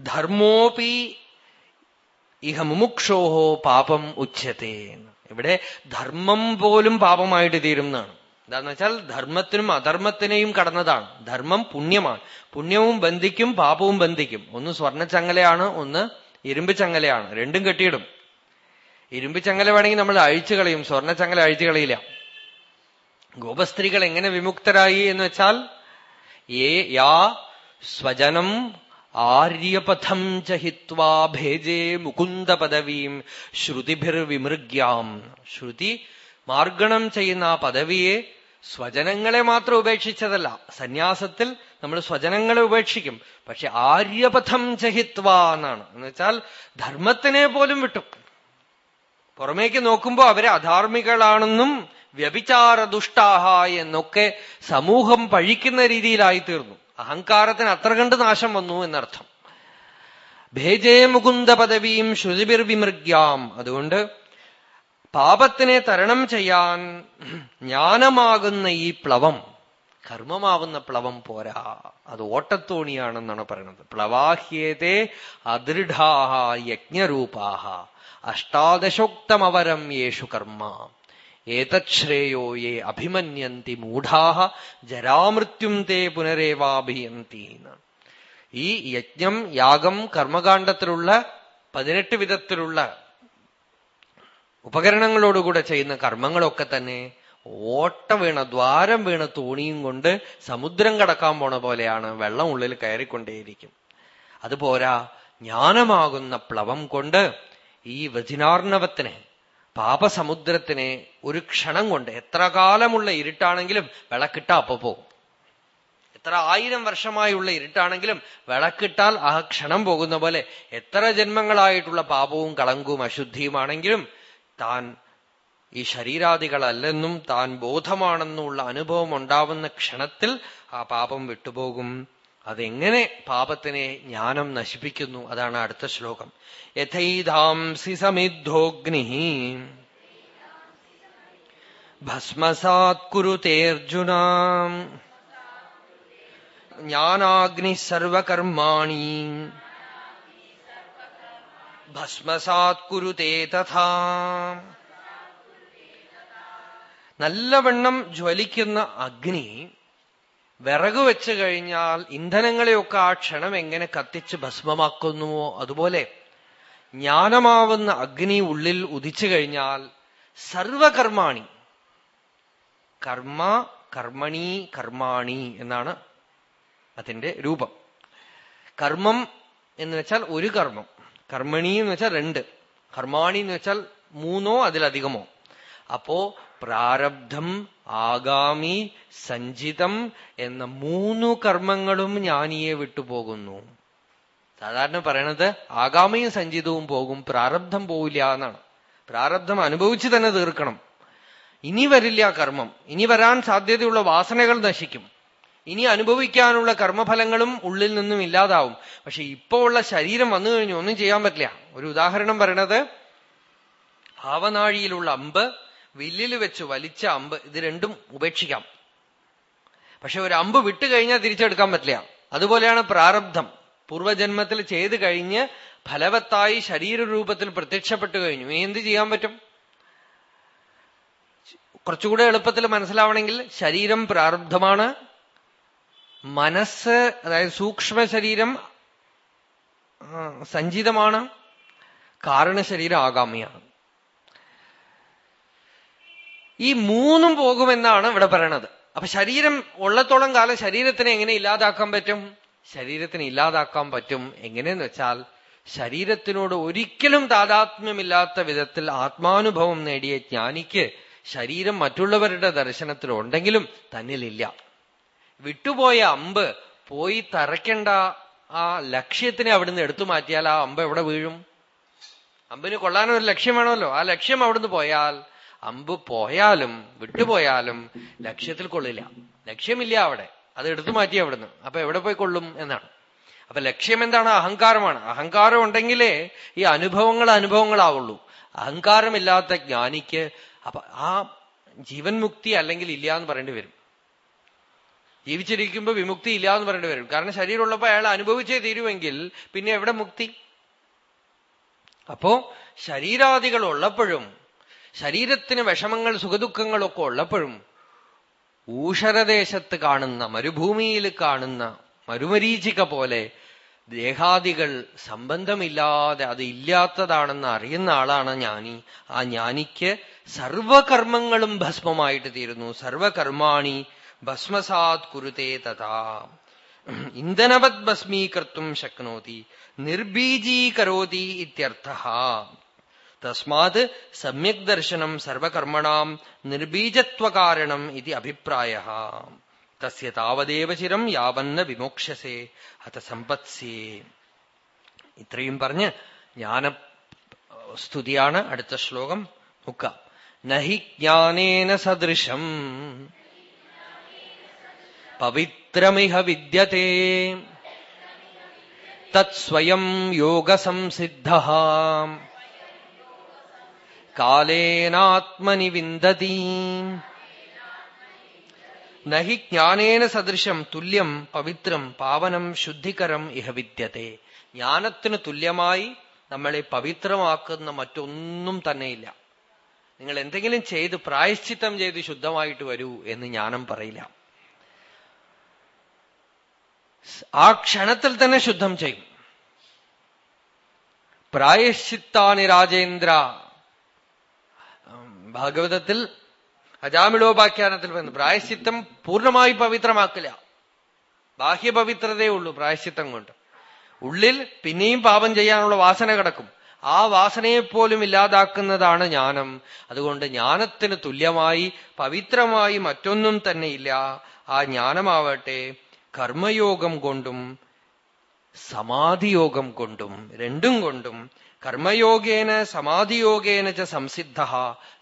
ധർമ്മോപി ഇഹ മുമുക്ഷോഹോ പാപം ഉച്ചത്തെ ഇവിടെ ധർമ്മം പോലും പാപമായിട്ട് തീരും എന്നാണ് എന്താന്ന് വെച്ചാൽ ധർമ്മത്തിനും അധർമ്മത്തിനെയും കടന്നതാണ്. ധർമ്മം പുണ്യമാണ്. പുണ്യവും ബന്ധിക്കും പാപവും ബന്ധിക്കും. ഒന്ന് സ്വർണച്ചങ്ങലയാണ് ഒന്ന് ഇരുമ്പ് ചങ്ങലയാണ്. രണ്ടും കെട്ടിയിടും. ഇരുമ്പ് ചങ്ങല വേണമെങ്കിൽ നമ്മൾ അഴിച്ചു കളയും. സ്വർണച്ചങ്ങല അഴിച്ചു കളയില്ല. ഗോപസ്ത്രീകൾ എങ്ങനെ വിമുക്തരായി എന്ന് വെച്ചാൽ ഏ യാ സ്വജനം ആര്യപഥം ചഹിത്വാ ഭേജേ മുകുന്ദ പദവീം ശ്രുതിഭിർവിമൃഗ്യാം. ശ്രുതി മാർഗണം ചെയ്യുന്ന ആ പദവിയെ സ്വജനങ്ങളെ മാത്രം ഉപേക്ഷിച്ചതല്ല. സന്യാസത്തിൽ നമ്മൾ സ്വജനങ്ങളെ ഉപേക്ഷിക്കും. പക്ഷെ ആര്യപഥം ചഹിത്വ എന്നാണ്. എന്ന് വെച്ചാൽ ധർമ്മത്തിനെ പോലും വിട്ടു. പുറമേക്ക് നോക്കുമ്പോ അവരെ അധാർമികളാണെന്നും വ്യഭിചാരദുഷ്ടാഹ എന്നൊക്കെ സമൂഹം പഴിക്കുന്ന രീതിയിലായി തീർന്നു അഹങ്കാരത്തിന് അത്ര കണ്ട് നാശം വന്നു എന്നർത്ഥം. ഭേജേ മുകുന്ദ പദവിയും ശ്രുതിബിർവിമൃഗ്യാം അതുകൊണ്ട് പാപത്തിനെ തരണം ചെയ്യാൻ ജ്ഞാനമാകുന്ന ഈ പ്ലവം കർമ്മമാവുന്ന പ്ലവം പോരാ. അത് ഓട്ടത്തോണിയാണെന്നാണ് പറയുന്നത്. പ്ലവാഹ്യേതേ അദൃഢാഹ യജ്ഞരൂപാഹ. അഷ്ടാദശോക്തമവരം യേഷു കർമ്മ. ഏതശ്രേയോ യേ അഭിമന്യന്തി മൂഢാഹ ജരാമൃത്യും തേ പുനരേവാഭിയന്തി ഈ യജ്ഞം യാഗം കർമ്മകാണ്ഡത്തിലുള്ള പതിനെട്ട് വിധത്തിലുള്ള ഉപകരണങ്ങളോടുകൂടെ ചെയ്യുന്ന കർമ്മങ്ങളൊക്കെ തന്നെ ഓട്ട വീണ ദ്വാരം വീണ തോണിയും കൊണ്ട് സമുദ്രം കടക്കാൻ പോണ പോലെയാണ് വെള്ളം ഉള്ളിൽ കയറിക്കൊണ്ടേയിരിക്കും. അതുപോരാ ജ്ഞാനമാകുന്ന പ്ലവം കൊണ്ട് ഈ വചിനാർണവത്തിനെ പാപസമുദ്രത്തിനെ ഒരു ക്ഷണം കൊണ്ട് എത്ര കാലമുള്ള ഇരുട്ടാണെങ്കിലും വിളക്കിട്ട അപ്പൊ പോകും എത്ര ആയിരം വർഷമായുള്ള ഇരുട്ടാണെങ്കിലും വിളക്കിട്ടാൽ ആ ക്ഷണം പോകുന്ന പോലെ എത്ര ജന്മങ്ങളായിട്ടുള്ള പാപവും കളങ്കും അശുദ്ധിയുമാണെങ്കിലും താൻ ഈ ശരീരാദികളല്ലെന്നും താൻ ബോധമാണെന്നുള്ള അനുഭവം ഉണ്ടാവുന്ന ക്ഷണത്തിൽ ആ പാപം വിട്ടുപോകും. അതെങ്ങനെ പാപത്തിനെ ജ്ഞാനം നശിപ്പിക്കുന്നു? അതാണ് അടുത്ത ശ്ലോകം. യഥൈതാംസി സമിദ്ധോഗ്നി. ഭസ്മസാത്കുരുതേർജുന ജ്ഞാനാഗ്നി സർവകർമാണി. ഭസ്മസാത്കുരുതേ തഥാ. നല്ലവണ്ണം ജ്വലിക്കുന്ന അഗ്നി വിറക് വെച്ച് കഴിഞ്ഞാൽ ഇന്ധനങ്ങളെയൊക്കെ ആ ക്ഷണം എങ്ങനെ കത്തിച്ച് ഭസ്മമാക്കുന്നുവോ അതുപോലെ ജ്ഞാനമാവുന്ന അഗ്നി ഉള്ളിൽ ഉദിച്ചു കഴിഞ്ഞാൽ സർവകർമാണി. കർമ്മ കർമ്മണി കർമാണി എന്നാണ് അതിന്റെ രൂപം. കർമ്മം എന്ന് വെച്ചാൽ ഒരു കർമ്മം. കർമ്മണി എന്ന് വെച്ചാൽ രണ്ട്. കർമാണി എന്ന് വെച്ചാൽ മൂന്നോ അതിലധികമോ. അപ്പോ പ്രാരബ്ധം ആഗാമി സഞ്ചിതം എന്ന മൂന്നു കർമ്മങ്ങളും ജ്ഞാനിയെ വിട്ടുപോകുന്നു. സാധാരണ പറയണത് ആഗാമിയും സഞ്ചിതവും പോകും പ്രാരബ്ധം പോവില്ല എന്നാണ്. പ്രാരബ്ധം അനുഭവിച്ചു തന്നെ തീർക്കണം. ഇനി വരില്ല കർമ്മം. ഇനി വരാൻ സാധ്യതയുള്ള വാസനകൾ നശിക്കും. ഇനി അനുഭവിക്കാനുള്ള കർമ്മഫലങ്ങളും ഉള്ളിൽ നിന്നും ഇല്ലാതാവും. പക്ഷെ ഇപ്പോ ഉള്ള ശരീരം വന്നു കഴിഞ്ഞു ഒന്നും ചെയ്യാൻ പറ്റില്ല. ഒരു ഉദാഹരണം പറയണത് ആവനാഴിയിലുള്ള അമ്പ് വില്ലിൽ വെച്ച് വലിച്ച അമ്പ് ഇത് രണ്ടും ഉപേക്ഷിക്കാം. പക്ഷെ ഒരു അമ്പ് വിട്ടു കഴിഞ്ഞാൽ തിരിച്ചെടുക്കാൻ പറ്റില്ല. അതുപോലെയാണ് പ്രാരബ്ധം. പൂർവജന്മത്തിൽ ചെയ്ത് കഴിഞ്ഞ് ഫലവത്തായി ശരീരരൂപത്തിൽ പ്രത്യക്ഷപ്പെട്ടു കഴിഞ്ഞു. എന്ത് ചെയ്യാൻ പറ്റും? കുറച്ചുകൂടെ എളുപ്പത്തിൽ മനസ്സിലാവണമെങ്കിൽ ശരീരം പ്രാരബ്ധമാണ്. മനസ്സ് അതായത് സൂക്ഷ്മ ശരീരം സഞ്ചിതമാണ്. കാരണശരീരം ആകാമിയാണ് ഈ മൂന്നും പോകുമെന്നാണ് ഇവിടെ പറയണത്. അപ്പൊ ശരീരം ഉള്ളത്തോളം കാലം ശരീരത്തിനെ എങ്ങനെ ഇല്ലാതാക്കാൻ പറ്റും? ശരീരത്തിന് ഇല്ലാതാക്കാൻ പറ്റും. എങ്ങനെയെന്ന് വെച്ചാൽ ശരീരത്തിനോട് ഒരിക്കലും താതാത്മ്യമില്ലാത്ത വിധത്തിൽ ആത്മാനുഭവം നേടിയ ജ്ഞാനിക്ക് ശരീരം മറ്റുള്ളവരുടെ ദർശനത്തിലുണ്ടെങ്കിലും തന്നിലില്ല. വിട്ടുപോയ അമ്പ് പോയി തറയ്ക്കേണ്ട ആ ലക്ഷ്യത്തിനെ അവിടുന്ന് എടുത്തു മാറ്റിയാൽ ആ അമ്പ് എവിടെ വീഴും? അമ്പിന് കൊള്ളാനൊരു ലക്ഷ്യം വേണമല്ലോ. ആ ലക്ഷ്യം അവിടുന്ന് പോയാൽ അമ്പ് പോയാലും വിട്ടുപോയാലും ലക്ഷ്യത്തിൽ കൊള്ളില്ല. ലക്ഷ്യമില്ല അവിടെ. അത് എടുത്തു മാറ്റി അവിടുന്ന്. അപ്പൊ എവിടെ പോയി കൊള്ളും എന്നാണ്. അപ്പൊ ലക്ഷ്യം എന്താണ്? അഹങ്കാരമാണ്. അഹങ്കാരം ഉണ്ടെങ്കിലേ ഈ അനുഭവങ്ങൾ അനുഭവങ്ങളാവുള്ളൂ. അഹങ്കാരമില്ലാത്ത ജ്ഞാനിക്ക് അപ്പൊ ആ ജീവൻ മുക്തി അല്ലെങ്കിൽ ഇല്ല എന്ന് പറയേണ്ടി വരും. ജീവിച്ചിരിക്കുമ്പോൾ വിമുക്തി ഇല്ല എന്ന് പറയേണ്ടി വരും. കാരണം ശരീരമുള്ളപ്പോ അയാൾ അനുഭവിച്ചേ തീരുമെങ്കിൽ പിന്നെ എവിടെ മുക്തി? അപ്പോ ശരീരാദികൾ ഉള്ളപ്പോഴും ശരീരത്തിന് വിഷമങ്ങൾ സുഖദുഃഖങ്ങളൊക്കെ ഉള്ളപ്പോഴും ഊഷരദേശത്ത് കാണുന്ന മരുഭൂമിയിൽ കാണുന്ന മരുമരീചിക പോലെ ദേഹാദികൾ സംബന്ധമില്ലാതെ അത് ഇല്ലാത്തതാണെന്ന് അറിയുന്ന ആളാണ് ജ്ഞാനി ആ ജ്ഞാനിക്ക് സർവകർമ്മങ്ങളും ഭസ്മമായിട്ട് തീരുന്നു. സർവകർമാണി ഭസ്മസാത് കുരുതേ തഥാ. ഇന്ധനവത് ഭസ്മീകർത്തും ശക്നോതി നിർബീജീകരോതി ഇത്യർത്ഥ. തസ്മാത് സമ്യക് ദർശനം സർവകർമ്മണം നിർബീജത്വകാരണം ഇത് അഭിപ്രായ. തസ്യ താവദേവ ചിരം യാവന്ന വിമോക്ഷസേ അത സമ്പത്സ്യേ. ഇത്രയും പറഞ്ഞ് ജ്ഞാന സ്തുതിയാണ് അടുത്ത ശ്ലോകം നോക്കാം നഹി ജ്ഞാനേന സദൃശം. പവിത്രമിഹ വിദ്യത്തെ. തത്സ്വയം യോഗസംസിദ്ധ കാലേനാത്മനി വിന്ദതി. നഹി ജ്ഞാനേന സദൃശം തുല്യം പവിത്രം പാവനം ശുദ്ധികരം ഇഹ വിദ്യത്തെ. ജ്ഞാനത്തിന് തുല്യമായി നമ്മളെ പവിത്രമാക്കുന്ന മറ്റൊന്നും തന്നെയില്ല. നിങ്ങൾ എന്തെങ്കിലും ചെയ്ത് പ്രായശ്ചിത്തം ചെയ്ത് ശുദ്ധമായിട്ട് വരൂ എന്ന് ജ്ഞാനം പറയില്ല. ആ ക്ഷണത്തിൽ തന്നെ ശുദ്ധം ചെയ്യും. പ്രായശ്ചിത്താനി രാജേന്ദ്ര ഭാഗവതത്തിൽ അജാമിളോപാഖ്യാനത്തിൽ വന്നു പ്രായശ്ചിത്തം പൂർണമായി പവിത്രമാക്കില്ല. ബാഹ്യപവിത്രതയേ ഉള്ളൂ പ്രായശ്ചിത്തം കൊണ്ട്. ഉള്ളിൽ പിന്നെയും പാപം ചെയ്യാനുള്ള വാസന കിടക്കും. ആ വാസനയെ പോലും ഇല്ലാതാക്കുന്നതാണ് ജ്ഞാനം. അതുകൊണ്ട് ജ്ഞാനത്തിന് തുല്യമായി പവിത്രമായി മറ്റൊന്നും തന്നെ ഇല്ല. ആ ജ്ഞാനമാവട്ടെ കർമ്മയോഗം കൊണ്ടും സമാധിയോഗം കൊണ്ടും രണ്ടും കൊണ്ടും കർമ്മയോഗേന സമാധിയോഗേന ച സംസിദ്ധ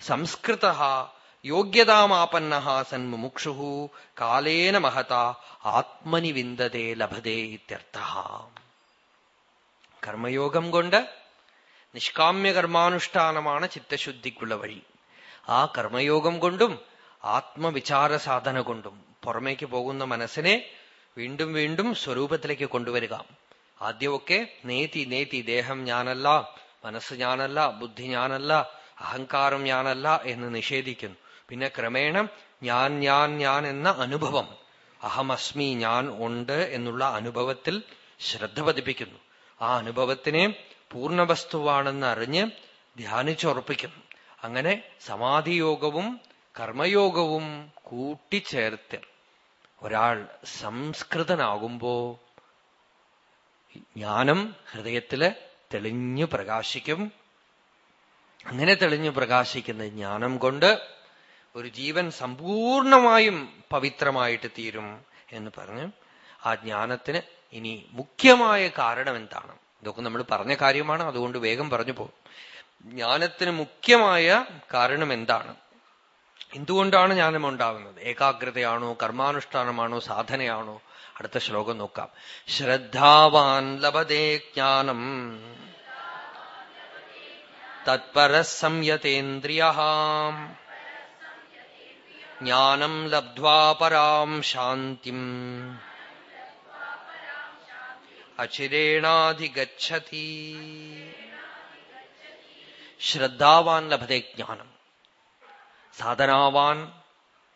സംസ്കൃത യോഗ്യതാമാപന്ന സൻ മുമുക്ഷു കാലേന മഹത ആത്മനി വിന്ദതേ ലഭതേ ഇത്യർത്ഥ. കർമ്മയോഗം കൊണ്ട് നിഷ്കാമ്യ കർമാനുഷ്ഠാനമാണ് ചിത്തശുദ്ധിക്കുള്ള വഴി. ആ കർമ്മയോഗം കൊണ്ടും ആത്മവിചാര സാധന കൊണ്ടും പുറമേക്ക് പോകുന്ന മനസ്സിനെ വീണ്ടും വീണ്ടും സ്വരൂപത്തിലേക്ക് കൊണ്ടുവരിക. ആദ്യമൊക്കെ നേതി നേതി ദേഹം ഞാനല്ല മനസ്സ് ഞാനല്ല ബുദ്ധി ഞാനല്ല അഹങ്കാരം ഞാനല്ല എന്ന് നിഷേധിക്കുന്നു. പിന്നെ ക്രമേണ ഞാൻ ഞാൻ ഞാൻ എന്ന അനുഭവം അഹമസ്മി ഞാൻ ഉണ്ട് എന്നുള്ള അനുഭവത്തിൽ ശ്രദ്ധ പതിപ്പിക്കുന്നു. ആ അനുഭവത്തിനെ പൂർണവസ്തുവാണെന്ന് അറിഞ്ഞ് ധ്യാനിച്ചുറപ്പിക്കുന്നു. അങ്ങനെ സമാധിയോഗവും കർമ്മയോഗവും കൂട്ടിച്ചേർത്ത് ഒരാൾ സംസ്കൃതനാകുമ്പോ ജ്ഞാനം ഹൃദയത്തിൽ തെളിഞ്ഞു പ്രകാശിക്കും. അങ്ങനെ തെളിഞ്ഞു പ്രകാശിക്കുന്ന ജ്ഞാനം കൊണ്ട് ഒരു ജീവൻ സമ്പൂർണമായും പവിത്രമായിട്ട് തീരും എന്ന് പറഞ്ഞ് ആ ജ്ഞാനത്തിന് ഇനി മുഖ്യമായ കാരണം എന്താണ്? ഇതൊക്കെ നമ്മൾ പറഞ്ഞ കാര്യമാണ്. അതുകൊണ്ട് വേഗം പറഞ്ഞു പോകും ജ്ഞാനത്തിന് മുഖ്യമായ കാരണം എന്താണ്? എന്തുകൊണ്ടാണ് ജ്ഞാനം ഉണ്ടാവുന്നത് ഏകാഗ്രതയാണോ കർമാനുഷ്ഠാനമാണോ സാധനയാണോ? അടുത്ത ശ്ലോകം നോക്കാം. ശ്രദ്ധാവാൻ ലഭതേ ജ്ഞാനം തത്പര സംയതേന്ദ്രിയ ജ്ഞാനം ലബ്ധ്വാ പരാം ശാന്തിം അചിരേണാധിഗച്ഛതി. ശ്രദ്ധാവാൻ ലഭതേ ജ്ഞാനം സാധനാവാൻ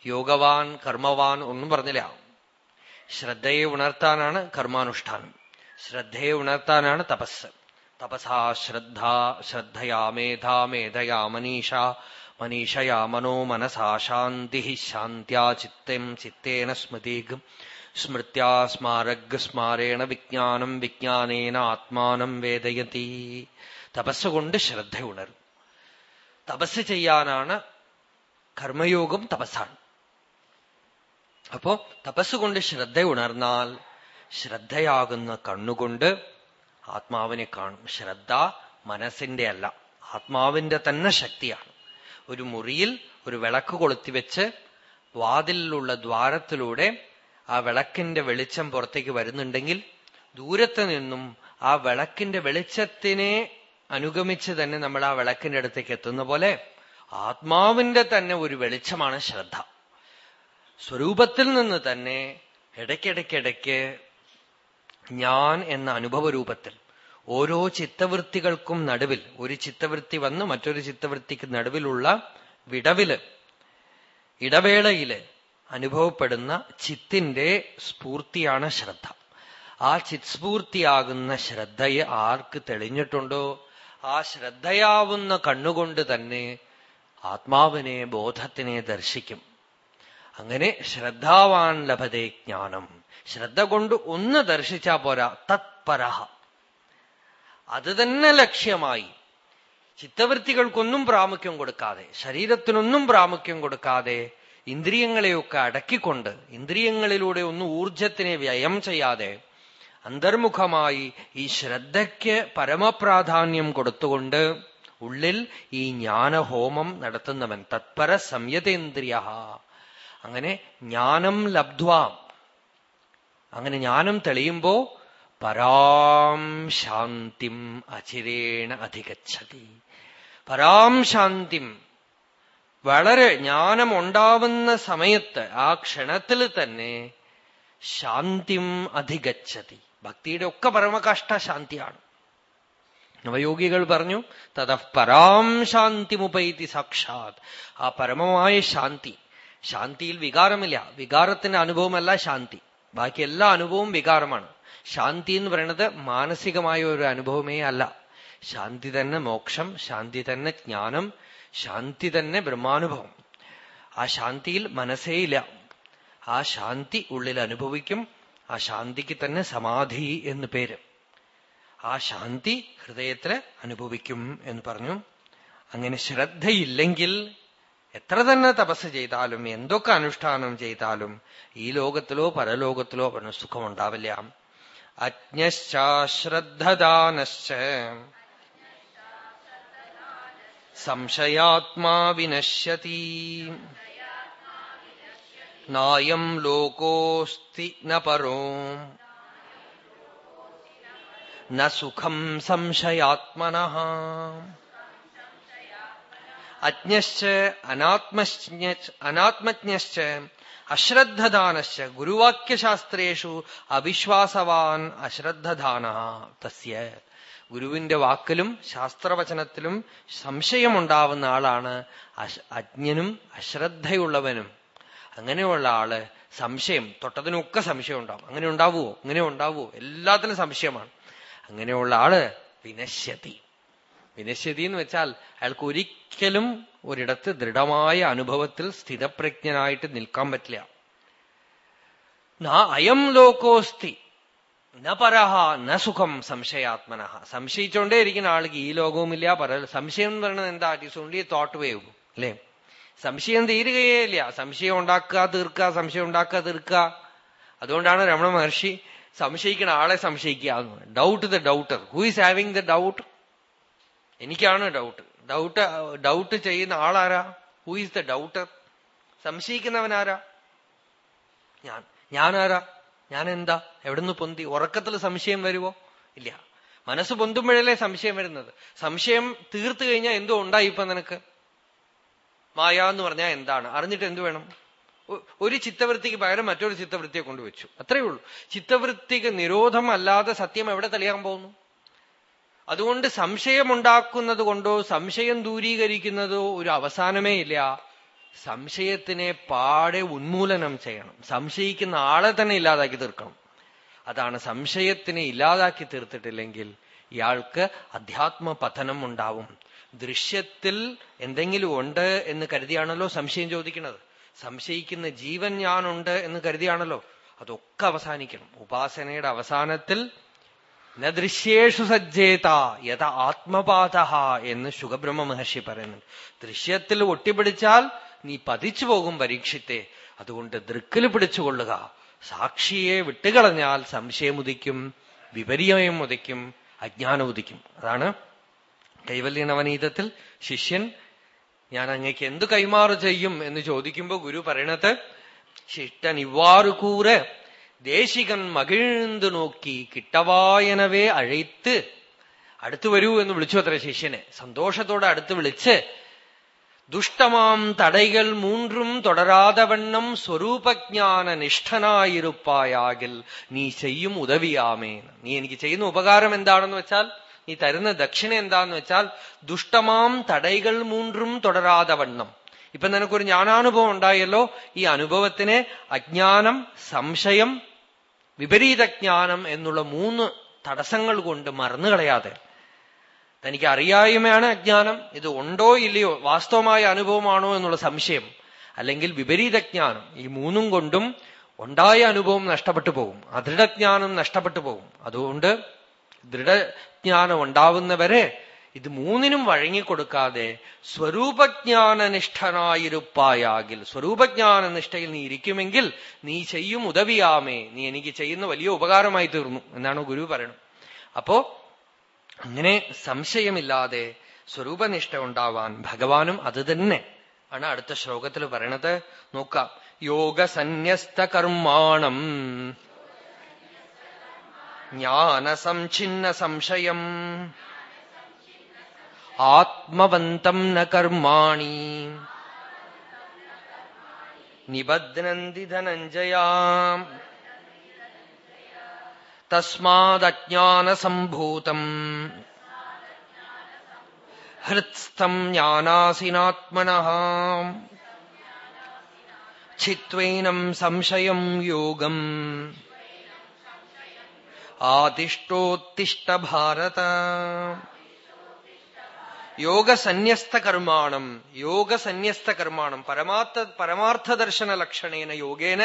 യോഗവാൻ കർമ്മവാൻ ഒന്നും പറഞ്ഞില്ല. ശ്രദ്ധയെ ഉണർത്താനാണ് കർമാനുഷ്ഠാനം. ശ്രദ്ധയെ ഉണർത്താനാണ് തപസ്. തപസാ ശ്രദ്ധ ശ്രദ്ധയാ മേധ മേധയാ മനീഷ മനീഷയാ മനോ മനസാ ശാന്തി ശാന്യാ ചിത്തം ചിത്തേന സ്മൃതിഗം സ്മൃത്യാ സ്മാരഗ് സ്മാരേണ വിജ്ഞാനം വിജ്ഞാനേന ആത്മാനം വേദയതി. തപസ്സുകൊണ്ട് ശ്രദ്ധ ഉണരും തപസ് ചെയ്യാനാണ് കർമ്മയോഗം തപസ്സാണ്. അപ്പോ തപസ്സുകൊണ്ട് ശ്രദ്ധ ഉണർന്നാൽ ശ്രദ്ധയാകുന്ന കണ്ണുകൊണ്ട് ആത്മാവിനെ കാണും. ശ്രദ്ധ മനസ്സിന്റെ അല്ല ആത്മാവിന്റെ തന്നെ ശക്തിയാണ്. ഒരു മുറിയിൽ ഒരു വിളക്ക് കൊളുത്തിവെച്ച് വാതിലുള്ള ദ്വാരത്തിലൂടെ ആ വിളക്കിന്റെ വെളിച്ചം പുറത്തേക്ക് വരുന്നുണ്ടെങ്കിൽ ദൂരത്ത് നിന്നും ആ വിളക്കിന്റെ വെളിച്ചത്തിനെ അനുഗമിച്ച് തന്നെ നമ്മൾ ആ വിളക്കിന്റെ അടുത്തേക്ക് എത്തുന്ന പോലെ ആത്മാവിന്റെ തന്നെ ഒരു വെളിച്ചമാണ് ശ്രദ്ധ. സ്വരൂപത്തിൽ നിന്ന് തന്നെ ഇടയ്ക്കിടയ്ക്കിടയ്ക്ക് ഞാൻ എന്ന അനുഭവ രൂപത്തിൽ ഓരോ ചിത്തവൃത്തികൾക്കും നടുവിൽ ഒരു ചിത്തവൃത്തി വന്ന് മറ്റൊരു ചിത്തവൃത്തിക്ക് നടുവിലുള്ള വിടവിൽ ഇടവേളയിൽ അനുഭവപ്പെടുന്ന ചിത്തിന്റെ സ്ഫൂർത്തിയാണ് ശ്രദ്ധ. ആ ചിത്സ്ഫൂർത്തിയാകുന്ന ശ്രദ്ധയെ ആർക്ക് തെളിഞ്ഞിട്ടുണ്ടോ? ആ ശ്രദ്ധയാവുന്ന കണ്ണുകൊണ്ട് തന്നെ ആത്മാവിനെ ബോധത്തിനെ ദർശിക്കും. അങ്ങനെ ശ്രദ്ധാവാൻ ലഭതേ ജ്ഞാനം. ശ്രദ്ധ കൊണ്ട് ഒന്ന് ദർശിച്ചാ പോരാ തത്പരഹ. അത് തന്നെ ലക്ഷ്യമായി. ചിത്തവൃത്തികൾക്കൊന്നും പ്രാമുഖ്യം കൊടുക്കാതെ ശരീരത്തിനൊന്നും പ്രാമുഖ്യം കൊടുക്കാതെ ഇന്ദ്രിയങ്ങളെയൊക്കെ അടക്കിക്കൊണ്ട് ഇന്ദ്രിയങ്ങളിലൂടെ ഒന്ന് ഊർജത്തിനെ വ്യയം ചെയ്യാതെ അന്തർമുഖമായി ഈ ശ്രദ്ധയ്ക്ക് പരമപ്രാധാന്യം കൊടുത്തുകൊണ്ട് ഉള്ളിൽ ഈ ജ്ഞാനഹോമം നടത്തുന്നവൻ. തത്പര സംയതേന്ദ്രിയ അങ്ങനെ ജ്ഞാനം ലബ്ധ്വാം. അങ്ങനെ ജ്ഞാനം തെളിയുമ്പോ പരാം ശാന്തിം അചിരേണ അധികച്ചതി പരാം ശാന്തിം വളരെ ജ്ഞാനം ഉണ്ടാവുന്ന സമയത്ത് ആ ക്ഷണത്തിൽ തന്നെ ശാന്തിം അധികച്ചതി ഭക്തിയുടെ ഒക്കെ പരമകഷ്ട ശാന്തിയാണ്. നവയോഗികൾ പറഞ്ഞു തത പരാം ശാന്തിമുപൈതി സാക്ഷാത്. ആ പരമമായ ശാന്തി ശാന്തിയിൽ വികാരമില്ല. വികാരത്തിന്റെ അനുഭവമല്ല ശാന്തി. ബാക്കി എല്ലാ അനുഭവവും വികാരമാണ്. ശാന്തി എന്ന് പറയുന്നത് മാനസികമായ ഒരു അനുഭവമേ അല്ല. ശാന്തി തന്നെ മോക്ഷം ശാന്തി തന്നെ ജ്ഞാനം ശാന്തി തന്നെ ബ്രഹ്മാനുഭവം. ആ ശാന്തിയിൽ മനസ്സേ ഇല്ല. ആ ശാന്തി ഉള്ളിൽ അനുഭവിക്കും. ആ ശാന്തിക്ക് തന്നെ സമാധി എന്ന് പേര്. ആ ശാന്തി ഹൃദയത്തിൽ അനുഭവിക്കും എന്ന് പറഞ്ഞു. അങ്ങനെ ശ്രദ്ധയില്ലെങ്കിൽ എത്ര തന്നെ തപസ് ചെയ്താലും എന്തൊക്കെ അനുഷ്ഠാനം ചെയ്താലും ഈ ലോകത്തിലോ പരലോകത്തിലോ പറഞ്ഞ സുഖമുണ്ടാവില്ല. അജ്ഞശ്ചാശ്രദ്ധദാനശ്ച. സംശയാത്മാ വിനശ്യതി. നായം ലോകോസ്തി ന പരോ. ന സുഖം സംശയാത്മന. അജ്ഞശ്ച അനാത്മജ്ഞ അനാത്മജ്ഞശ്ച അശ്രദ്ധദാനശ്ച ഗുരുവാക്യശാസ്ത്രേഷു അവിശ്വാസവാൻ അശ്രദ്ധദാന. തസ്യ. ഗുരുവിന്റെ വാക്കിലും ശാസ്ത്രവചനത്തിലും സംശയമുണ്ടാവുന്ന ആളാണ് അജ്ഞനും അശ്രദ്ധയുള്ളവനും. അങ്ങനെയുള്ള ആൾ സംശയം തൊട്ടതിനൊക്കെ സംശയം ഉണ്ടാവും അങ്ങനെ ഉണ്ടാവുമോ അങ്ങനെ ഉണ്ടാവുമോ എല്ലാത്തിനും സംശയമാണ്. അങ്ങനെയുള്ള ആൾ വിനശ്യതി. വിനശ്യതി എന്ന് വെച്ചാൽ അയാൾക്ക് ഒരിക്കലും ഒരിടത്ത് ദൃഢമായ അനുഭവത്തിൽ സ്ഥിതപ്രജ്ഞനായിട്ട് നിൽക്കാൻ പറ്റില്ല. അയം ലോകോസ്തി. ന പരഹ ന സുഖം സംശയാത്മന സംശയിച്ചോണ്ടേ ഇരിക്കുന്ന ആൾക്ക് ഈ ലോകവുമില്ല. പര സംശയം എന്ന് പറയുന്നത് എന്താ? ഇറ്റ്സ് ഓൺലി തോട്ട് വേവ് അല്ലേ? സംശയം തീരുകയേ ഇല്ല. സംശയം ഉണ്ടാക്കുക തീർക്കുക സംശയം ഉണ്ടാക്കുക തീർക്കുക. അതുകൊണ്ടാണ് രമണ മഹർഷി സംശയിക്കുന്ന ആളെ സംശയിക്കുക doubt the doubter who is having the doubt എനിക്കാണ് ഡൗട്ട് ഡൗട്ട് ഡൗട്ട് ചെയ്യുന്ന ആളാരാ? ഹു ഈസ് ദ ഡൗട്ടർ സംശയിക്കുന്നവനാരാ? ഞാൻ ഞാനാരാ? ഞാൻ എന്താ എവിടുന്ന് പൊന്തി? ഉറക്കത്തിൽ സംശയം വരുവോ? ഇല്ല. മനസ്സ് പൊന്തുമ്പോഴല്ലേ സംശയം വരുന്നത്? സംശയം തീർത്തു കഴിഞ്ഞാൽ എന്തോ ഉണ്ടായി ഇപ്പൊ നിനക്ക്? മായ എന്ന് പറഞ്ഞാൽ എന്താണ്? അറിഞ്ഞിട്ട് എന്ത് വേണം? ഒരു ചിത്തവൃത്തിക്ക് പകരം മറ്റൊരു ചിത്തവൃത്തിയെ കൊണ്ടുവച്ചു. അത്രയേ ഉള്ളൂ. ചിത്തവൃത്തിക്ക് നിരോധം അല്ലാതെ സത്യം എവിടെ തെളിയാൻ പോകുന്നു? അതുകൊണ്ട് സംശയമുണ്ടാക്കുന്നത് കൊണ്ടോ സംശയം ദൂരീകരിക്കുന്നതോ ഒരു അവസാനമേ ഇല്ല. സംശയത്തിനെ പാടെ ഉന്മൂലനം ചെയ്യണം. സംശയിക്കുന്ന ആളെ തന്നെ ഇല്ലാതാക്കി തീർക്കണം. അതാണ് സംശയത്തിനെ ഇല്ലാതാക്കി തീർത്തിട്ടില്ലെങ്കിൽ ഇയാൾക്ക് അധ്യാത്മ പതനം ഉണ്ടാവും. ദൃശ്യത്തിൽ എന്തെങ്കിലും ഉണ്ട് എന്ന് കരുതിയാണല്ലോ സംശയം ചോദിക്കുന്നത്. സംശയിക്കുന്ന ജീവൻ ഞാനുണ്ട് എന്ന് കരുതിയാണല്ലോ. അതൊക്കെ അവസാനിക്കണം. ഉപാസനയുടെ അവസാനത്തിൽ ന ദൃശ്യേഷു സജ്ജേത യഥ ആത്മപാത എന്ന് ശുഖബ്രഹ്മ മഹർഷി പറയുന്നുണ്ട്. ദൃശ്യത്തിൽ ഒട്ടിപ്പിടിച്ചാൽ നീ പതിച്ചു പോകും പരീക്ഷിത്തെ. അതുകൊണ്ട് ദൃക്കിൽ പിടിച്ചുകൊള്ളുക. സാക്ഷിയെ വിട്ടുകളഞ്ഞാൽ സംശയം ഉദിക്കും വിപരീയം ഉദിക്കും അജ്ഞാനം ഉദിക്കും. അതാണ് കൈവല്യ നവനീതത്തിൽ ശിഷ്യൻ ഞാൻ അങ്ങക്ക് എന്തു കൈമാറു ചെയ്യും? എന്ന് ചോദിക്കുമ്പോൾ ഗുരു പറയണത് ശിഷ്ടൻ ഇവ്വാറു കൂറ് ദേശികൻ മകിഴ്ന്നു നോക്കി കിട്ടവായനവേ അഴയ്ത്ത് അടുത്തു വരൂ എന്ന് വിളിച്ചു അത്ര ശിഷ്യനെ. സന്തോഷത്തോടെ അടുത്ത് വിളിച്ച് ദുഷ്ടമാം തടൈകൾ മൂന്നും തുടരാതവണ്ണം സ്വരൂപജ്ഞാന നിഷ്ഠനായിരുപ്പായാകിൽ നീ ചെയ്യും ഉദവിയാമേ. നീ എനിക്ക് ചെയ്യുന്ന ഉപകാരം എന്താണെന്ന് വെച്ചാൽ നീ തരുന്ന ദക്ഷിണ എന്താന്ന് വെച്ചാൽ ദുഷ്ടമാം തടൈകൾ മൂന്നും തുടരാതവണ്ണം ഇപ്പൊ നിനക്കൊരു ജ്ഞാനാനുഭവം ഉണ്ടായല്ലോ. ഈ അനുഭവത്തിനെ അജ്ഞാനം സംശയം വിപരീത ജ്ഞാനം എന്നുള്ള മൂന്ന് തടസ്സങ്ങൾ കൊണ്ട് മറന്നു കളയാതെ. തനിക്ക് അറിയായ്മയാണ് അജ്ഞാനം. ഇത് ഉണ്ടോ ഇല്ലയോ വാസ്തവമായ അനുഭവമാണോ എന്നുള്ള സംശയം. അല്ലെങ്കിൽ വിപരീതജ്ഞാനം. ഈ മൂന്നും കൊണ്ടും ഉണ്ടായ അനുഭവം നഷ്ടപ്പെട്ടു പോകും. അദൃഢജ്ഞാനം നഷ്ടപ്പെട്ടു പോകും. അതുകൊണ്ട് ദൃഢജ്ഞാനം ഉണ്ടാവുന്നവരെ ഇത് മൂന്നിനും വഴങ്ങിക്കൊടുക്കാതെ സ്വരൂപജ്ഞാനനിഷ്ഠനായിരുപ്പായാകിൽ സ്വരൂപജ്ഞാന നിഷ്ഠയിൽ നീ ഇരിക്കുമെങ്കിൽ നീ ചെയ്യും ഉദവിയാമേ. നീ എനിക്ക് ചെയ്യുന്ന വലിയ ഉപകാരമായി തീർന്നു എന്നാണ് ഗുരു പറയണം അപ്പോ അങ്ങനെ സംശയമില്ലാതെ സ്വരൂപനിഷ്ഠ ഉണ്ടാവാൻ ഭഗവാനും അത് തന്നെ ആണ് അടുത്ത ശ്ലോകത്തിൽ പറയണത്. നോക്കാം. യോഗസന്യസ്ത കർമാണം ജ്ഞാനസംഛിന്ന സംശയം ആത്മവന്തം ന കർമാണി നിബധ്നന്തി ധനഞ്ജയാം തസ്മാദജ്ഞാനസംഭൂതം ഹൃത്സ്ഥം ജ്ഞാനാസിനാത്മന ചിത്വേനം സംശയം യോഗം ആതിഷ്ടോത്തിഷ്ട ഭാരത യോഗസന്യസ്ത കർമാണം യോഗസന്യസ്ത കർമാണം പരമാർത്ഥ പരമാർത്ഥ ദർശന ലക്ഷണേന യോഗേന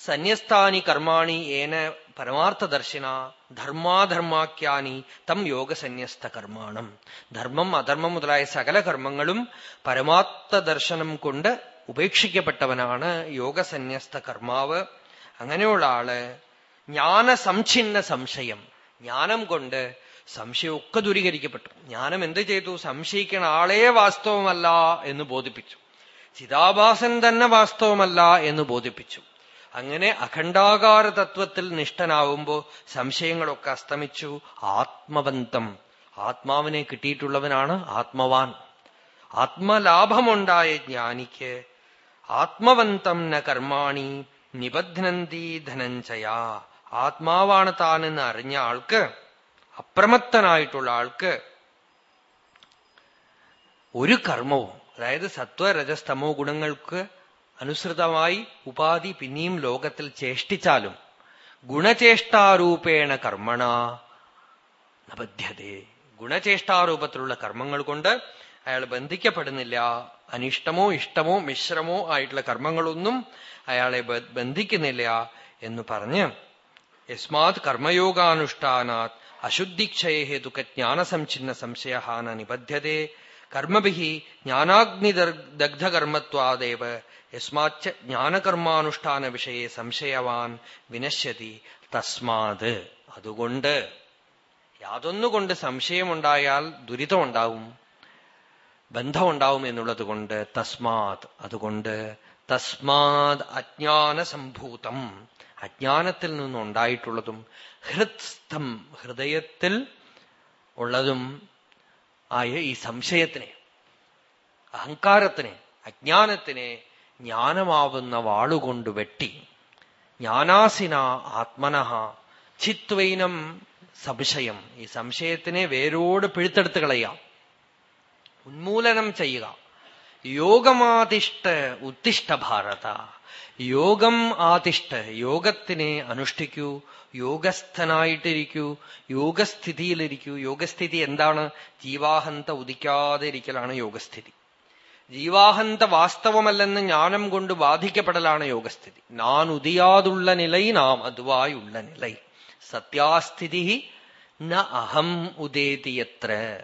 സന്യസ്താനി കർമാണി ഏന പരമാർത്ഥ ദർശന ധർമാധർമാക്യാനി തം യോഗസന്യസ്ത കർമാണം ധർമ്മം അധർമ്മം മുതലായ സകല കർമ്മങ്ങളും പരമാർത്ഥ ദർശനം കൊണ്ട് ഉപേക്ഷിക്കപ്പെട്ടവനാണ് യോഗസന്യസ്ത കർമാവ് അങ്ങനെയുള്ള ആൾ ജ്ഞാനസംഛിന്ന സംശയം. ജ്ഞാനം കൊണ്ട് സംശയമൊക്കെ ദൂരീകരിക്കപ്പെട്ടു. ജ്ഞാനം എന്ത് ചെയ്തു? സംശയിക്കണ ആളെ വാസ്തവമല്ല എന്ന് ബോധിപ്പിച്ചു. ചിതാഭാസൻ തന്നെ വാസ്തവമല്ല എന്ന് ബോധിപ്പിച്ചു. അങ്ങനെ അഖണ്ഡാകാര തത്വത്തിൽ നിഷ്ഠനാവുമ്പോ സംശയങ്ങളൊക്കെ അസ്തമിച്ചു. ആത്മവന്തം ആത്മാവിനെ കിട്ടിയിട്ടുള്ളവനാണ് ആത്മവാൻ. ആത്മലാഭമുണ്ടായ ജ്ഞാനിക്ക് ആത്മവന്തം ന കർമാണി നിബധ്നന്തി ധനഞ്ചയാ ആത്മാവാണ് താനെന്ന് അറിഞ്ഞ ആൾക്ക് അപ്രമത്തനായിട്ടുള്ള ആൾക്ക് ഒരു കർമ്മവും അതായത് സത്വ രജസ്തമോ ഗുണങ്ങൾക്ക് അനുസൃതമായി ഉപാധി പിന്നെയും ലോകത്തിൽ ചേഷ്ടിച്ചാലും ഗുണചേഷ്ടാരൂപേണ കർമ്മണ നബദ്ധ്യതേ ഗുണചേഷ്ടാരൂപത്തിലുള്ള കർമ്മങ്ങൾ കൊണ്ട് അയാൾ ബന്ധിക്കപ്പെടുന്നില്ല. അനിഷ്ടമോ ഇഷ്ടമോ മിശ്രമോ ആയിട്ടുള്ള കർമ്മങ്ങളൊന്നും അയാളെ ബന്ധിക്കുന്നില്ല എന്ന് പറഞ്ഞ് യസ്മാത് കർമ്മയോഗാനുഷ്ഠാനാത് അശുദ്ധിക്ഷയ ഹേതുക ജ്ഞാനസംഛിന്ന സംശയ ന നിബധ്യത്തെ കർമ്മഭി ജ്ഞാനാഗ്നിദഗ്ധകർമ്മത്വാദേവ യസ്മാച്ച ജ്ഞാനകർമാനുഷ്ഠാന വിഷയെ സംശയവാൻ വിനശ്യതി തസ്മാത്. അതുകൊണ്ട് യാതൊന്നുകൊണ്ട് സംശയമുണ്ടായാൽ ദുരിതമുണ്ടാവും ബന്ധമുണ്ടാവും എന്നുള്ളത് കൊണ്ട് തസ്മാത്. അതുകൊണ്ട് തസ്മാത് അജ്ഞാന സംഭൂതം അജ്ഞാനത്തിൽ നിന്നുണ്ടായിട്ടുള്ളതും ഹൃത്സ്ഥം ഹൃദയത്തിൽ ഉള്ളതും ആയ ഈ സംശയത്തിനെ അഹങ്കാരത്തിനെ അജ്ഞാനത്തിനെ ജ്ഞാനമാവുന്ന വാളുകൊണ്ട് വെട്ടി. ജ്ഞാനാസിന ആത്മനഹ ചിത്വൈനം സംശയം ഈ സംശയത്തിനെ വേരോട് പിഴുത്തെടുത്ത് കളയാം ഉന്മൂലനം ചെയ്യുക. യോഗമാതിഷ്ഠ ഉത്തിഷ്ഠ ഭാരത. യോഗം ആതിഷ്ഠ യോഗത്തിനെ അനുഷ്ഠിക്കൂ യോഗസ്ഥനായിട്ടിരിക്കൂ യോഗസ്ഥിതിയിലിരിക്കൂ. യോഗസ്ഥിതി എന്താണ്? ജീവാഹന്ത ഉദിക്കാതെ ഇരിക്കലാണ് യോഗസ്ഥിതി. ജീവാഹന്ത വാസ്തവമല്ലെന്ന് ജ്ഞാനം കൊണ്ട് ബാധിക്കപ്പെടലാണ് യോഗസ്ഥിതി. നാൻ ഉദിയാതുള്ള നിലൈ നാം അതുവായുള്ള നിലൈ. സത്യാസ്ഥിതി ന അഹം ഉദേതി എത്ര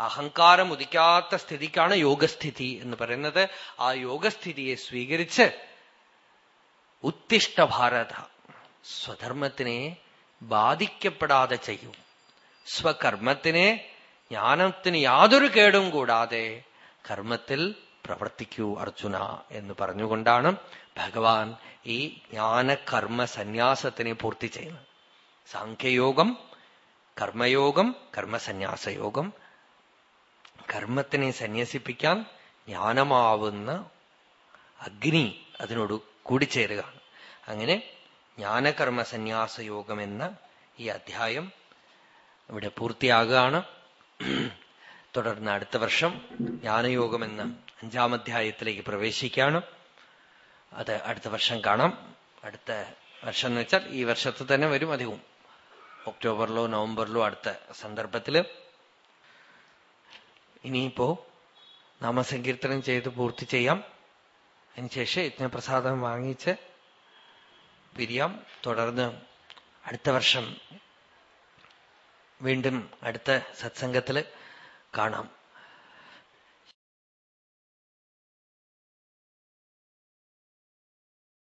അഹങ്കാരം ഉദിക്കാത്ത സ്ഥിതിക്കാണ് യോഗസ്ഥിതി എന്ന് പറയുന്നത്. ആ യോഗസ്ഥിതിയെ സ്വീകരിച്ച് ഉത്തിഷ്ട ഭാരത. സ്വധർമ്മത്തിനെ ബാധിക്കപ്പെടാതെ ചെയ്യൂ. സ്വകർമ്മത്തിനെ ജ്ഞാനത്തിന് യാതൊരു കേടും കൂടാതെ കർമ്മത്തിൽ പ്രവർത്തിക്കൂ അർജുന എന്ന് പറഞ്ഞുകൊണ്ടാണ് ഭഗവാൻ ഈ ജ്ഞാനകർമ്മ സന്യാസത്തിനെ പൂർത്തി ചെയ്യുന്നത്. സാഖ്യയോഗം കർമ്മയോഗം കർമ്മസന്യാസയോഗം കർമ്മത്തിനെ സന്യസിപ്പിക്കാൻ ജ്ഞാനമാവുന്ന അഗ്നി അതിനോട് കൂടിച്ചേരുകയാണ് അങ്ങനെ ജ്ഞാനകർമ്മ സന്യാസ യോഗം എന്ന ഈ അധ്യായം ഇവിടെ പൂർത്തിയാകുകയാണ്. തുടർന്ന് അടുത്ത വർഷം ജ്ഞാനയോഗം എന്ന അഞ്ചാം അധ്യായത്തിലേക്ക് പ്രവേശിക്കുകയാണ്. അത് അടുത്ത വർഷം കാണാം. അടുത്ത വർഷം എന്ന് വെച്ചാൽ ഈ വർഷത്തിൽ തന്നെ വരും അധികവും. ഒക്ടോബറിലോ നവംബറിലോ അടുത്ത സന്ദർഭത്തിൽ ഇനിയിപ്പോ നാമസങ്കീർത്തനം ചെയ്ത് പൂർത്തി ചെയ്യാം. അതിനുശേഷം യജ്ഞപ്രസാദം വാങ്ങിച്ച് പിരിയാം തുടർന്ന് അടുത്ത വർഷം വീണ്ടും അടുത്ത സത്സംഗത്തിൽ കാണാം.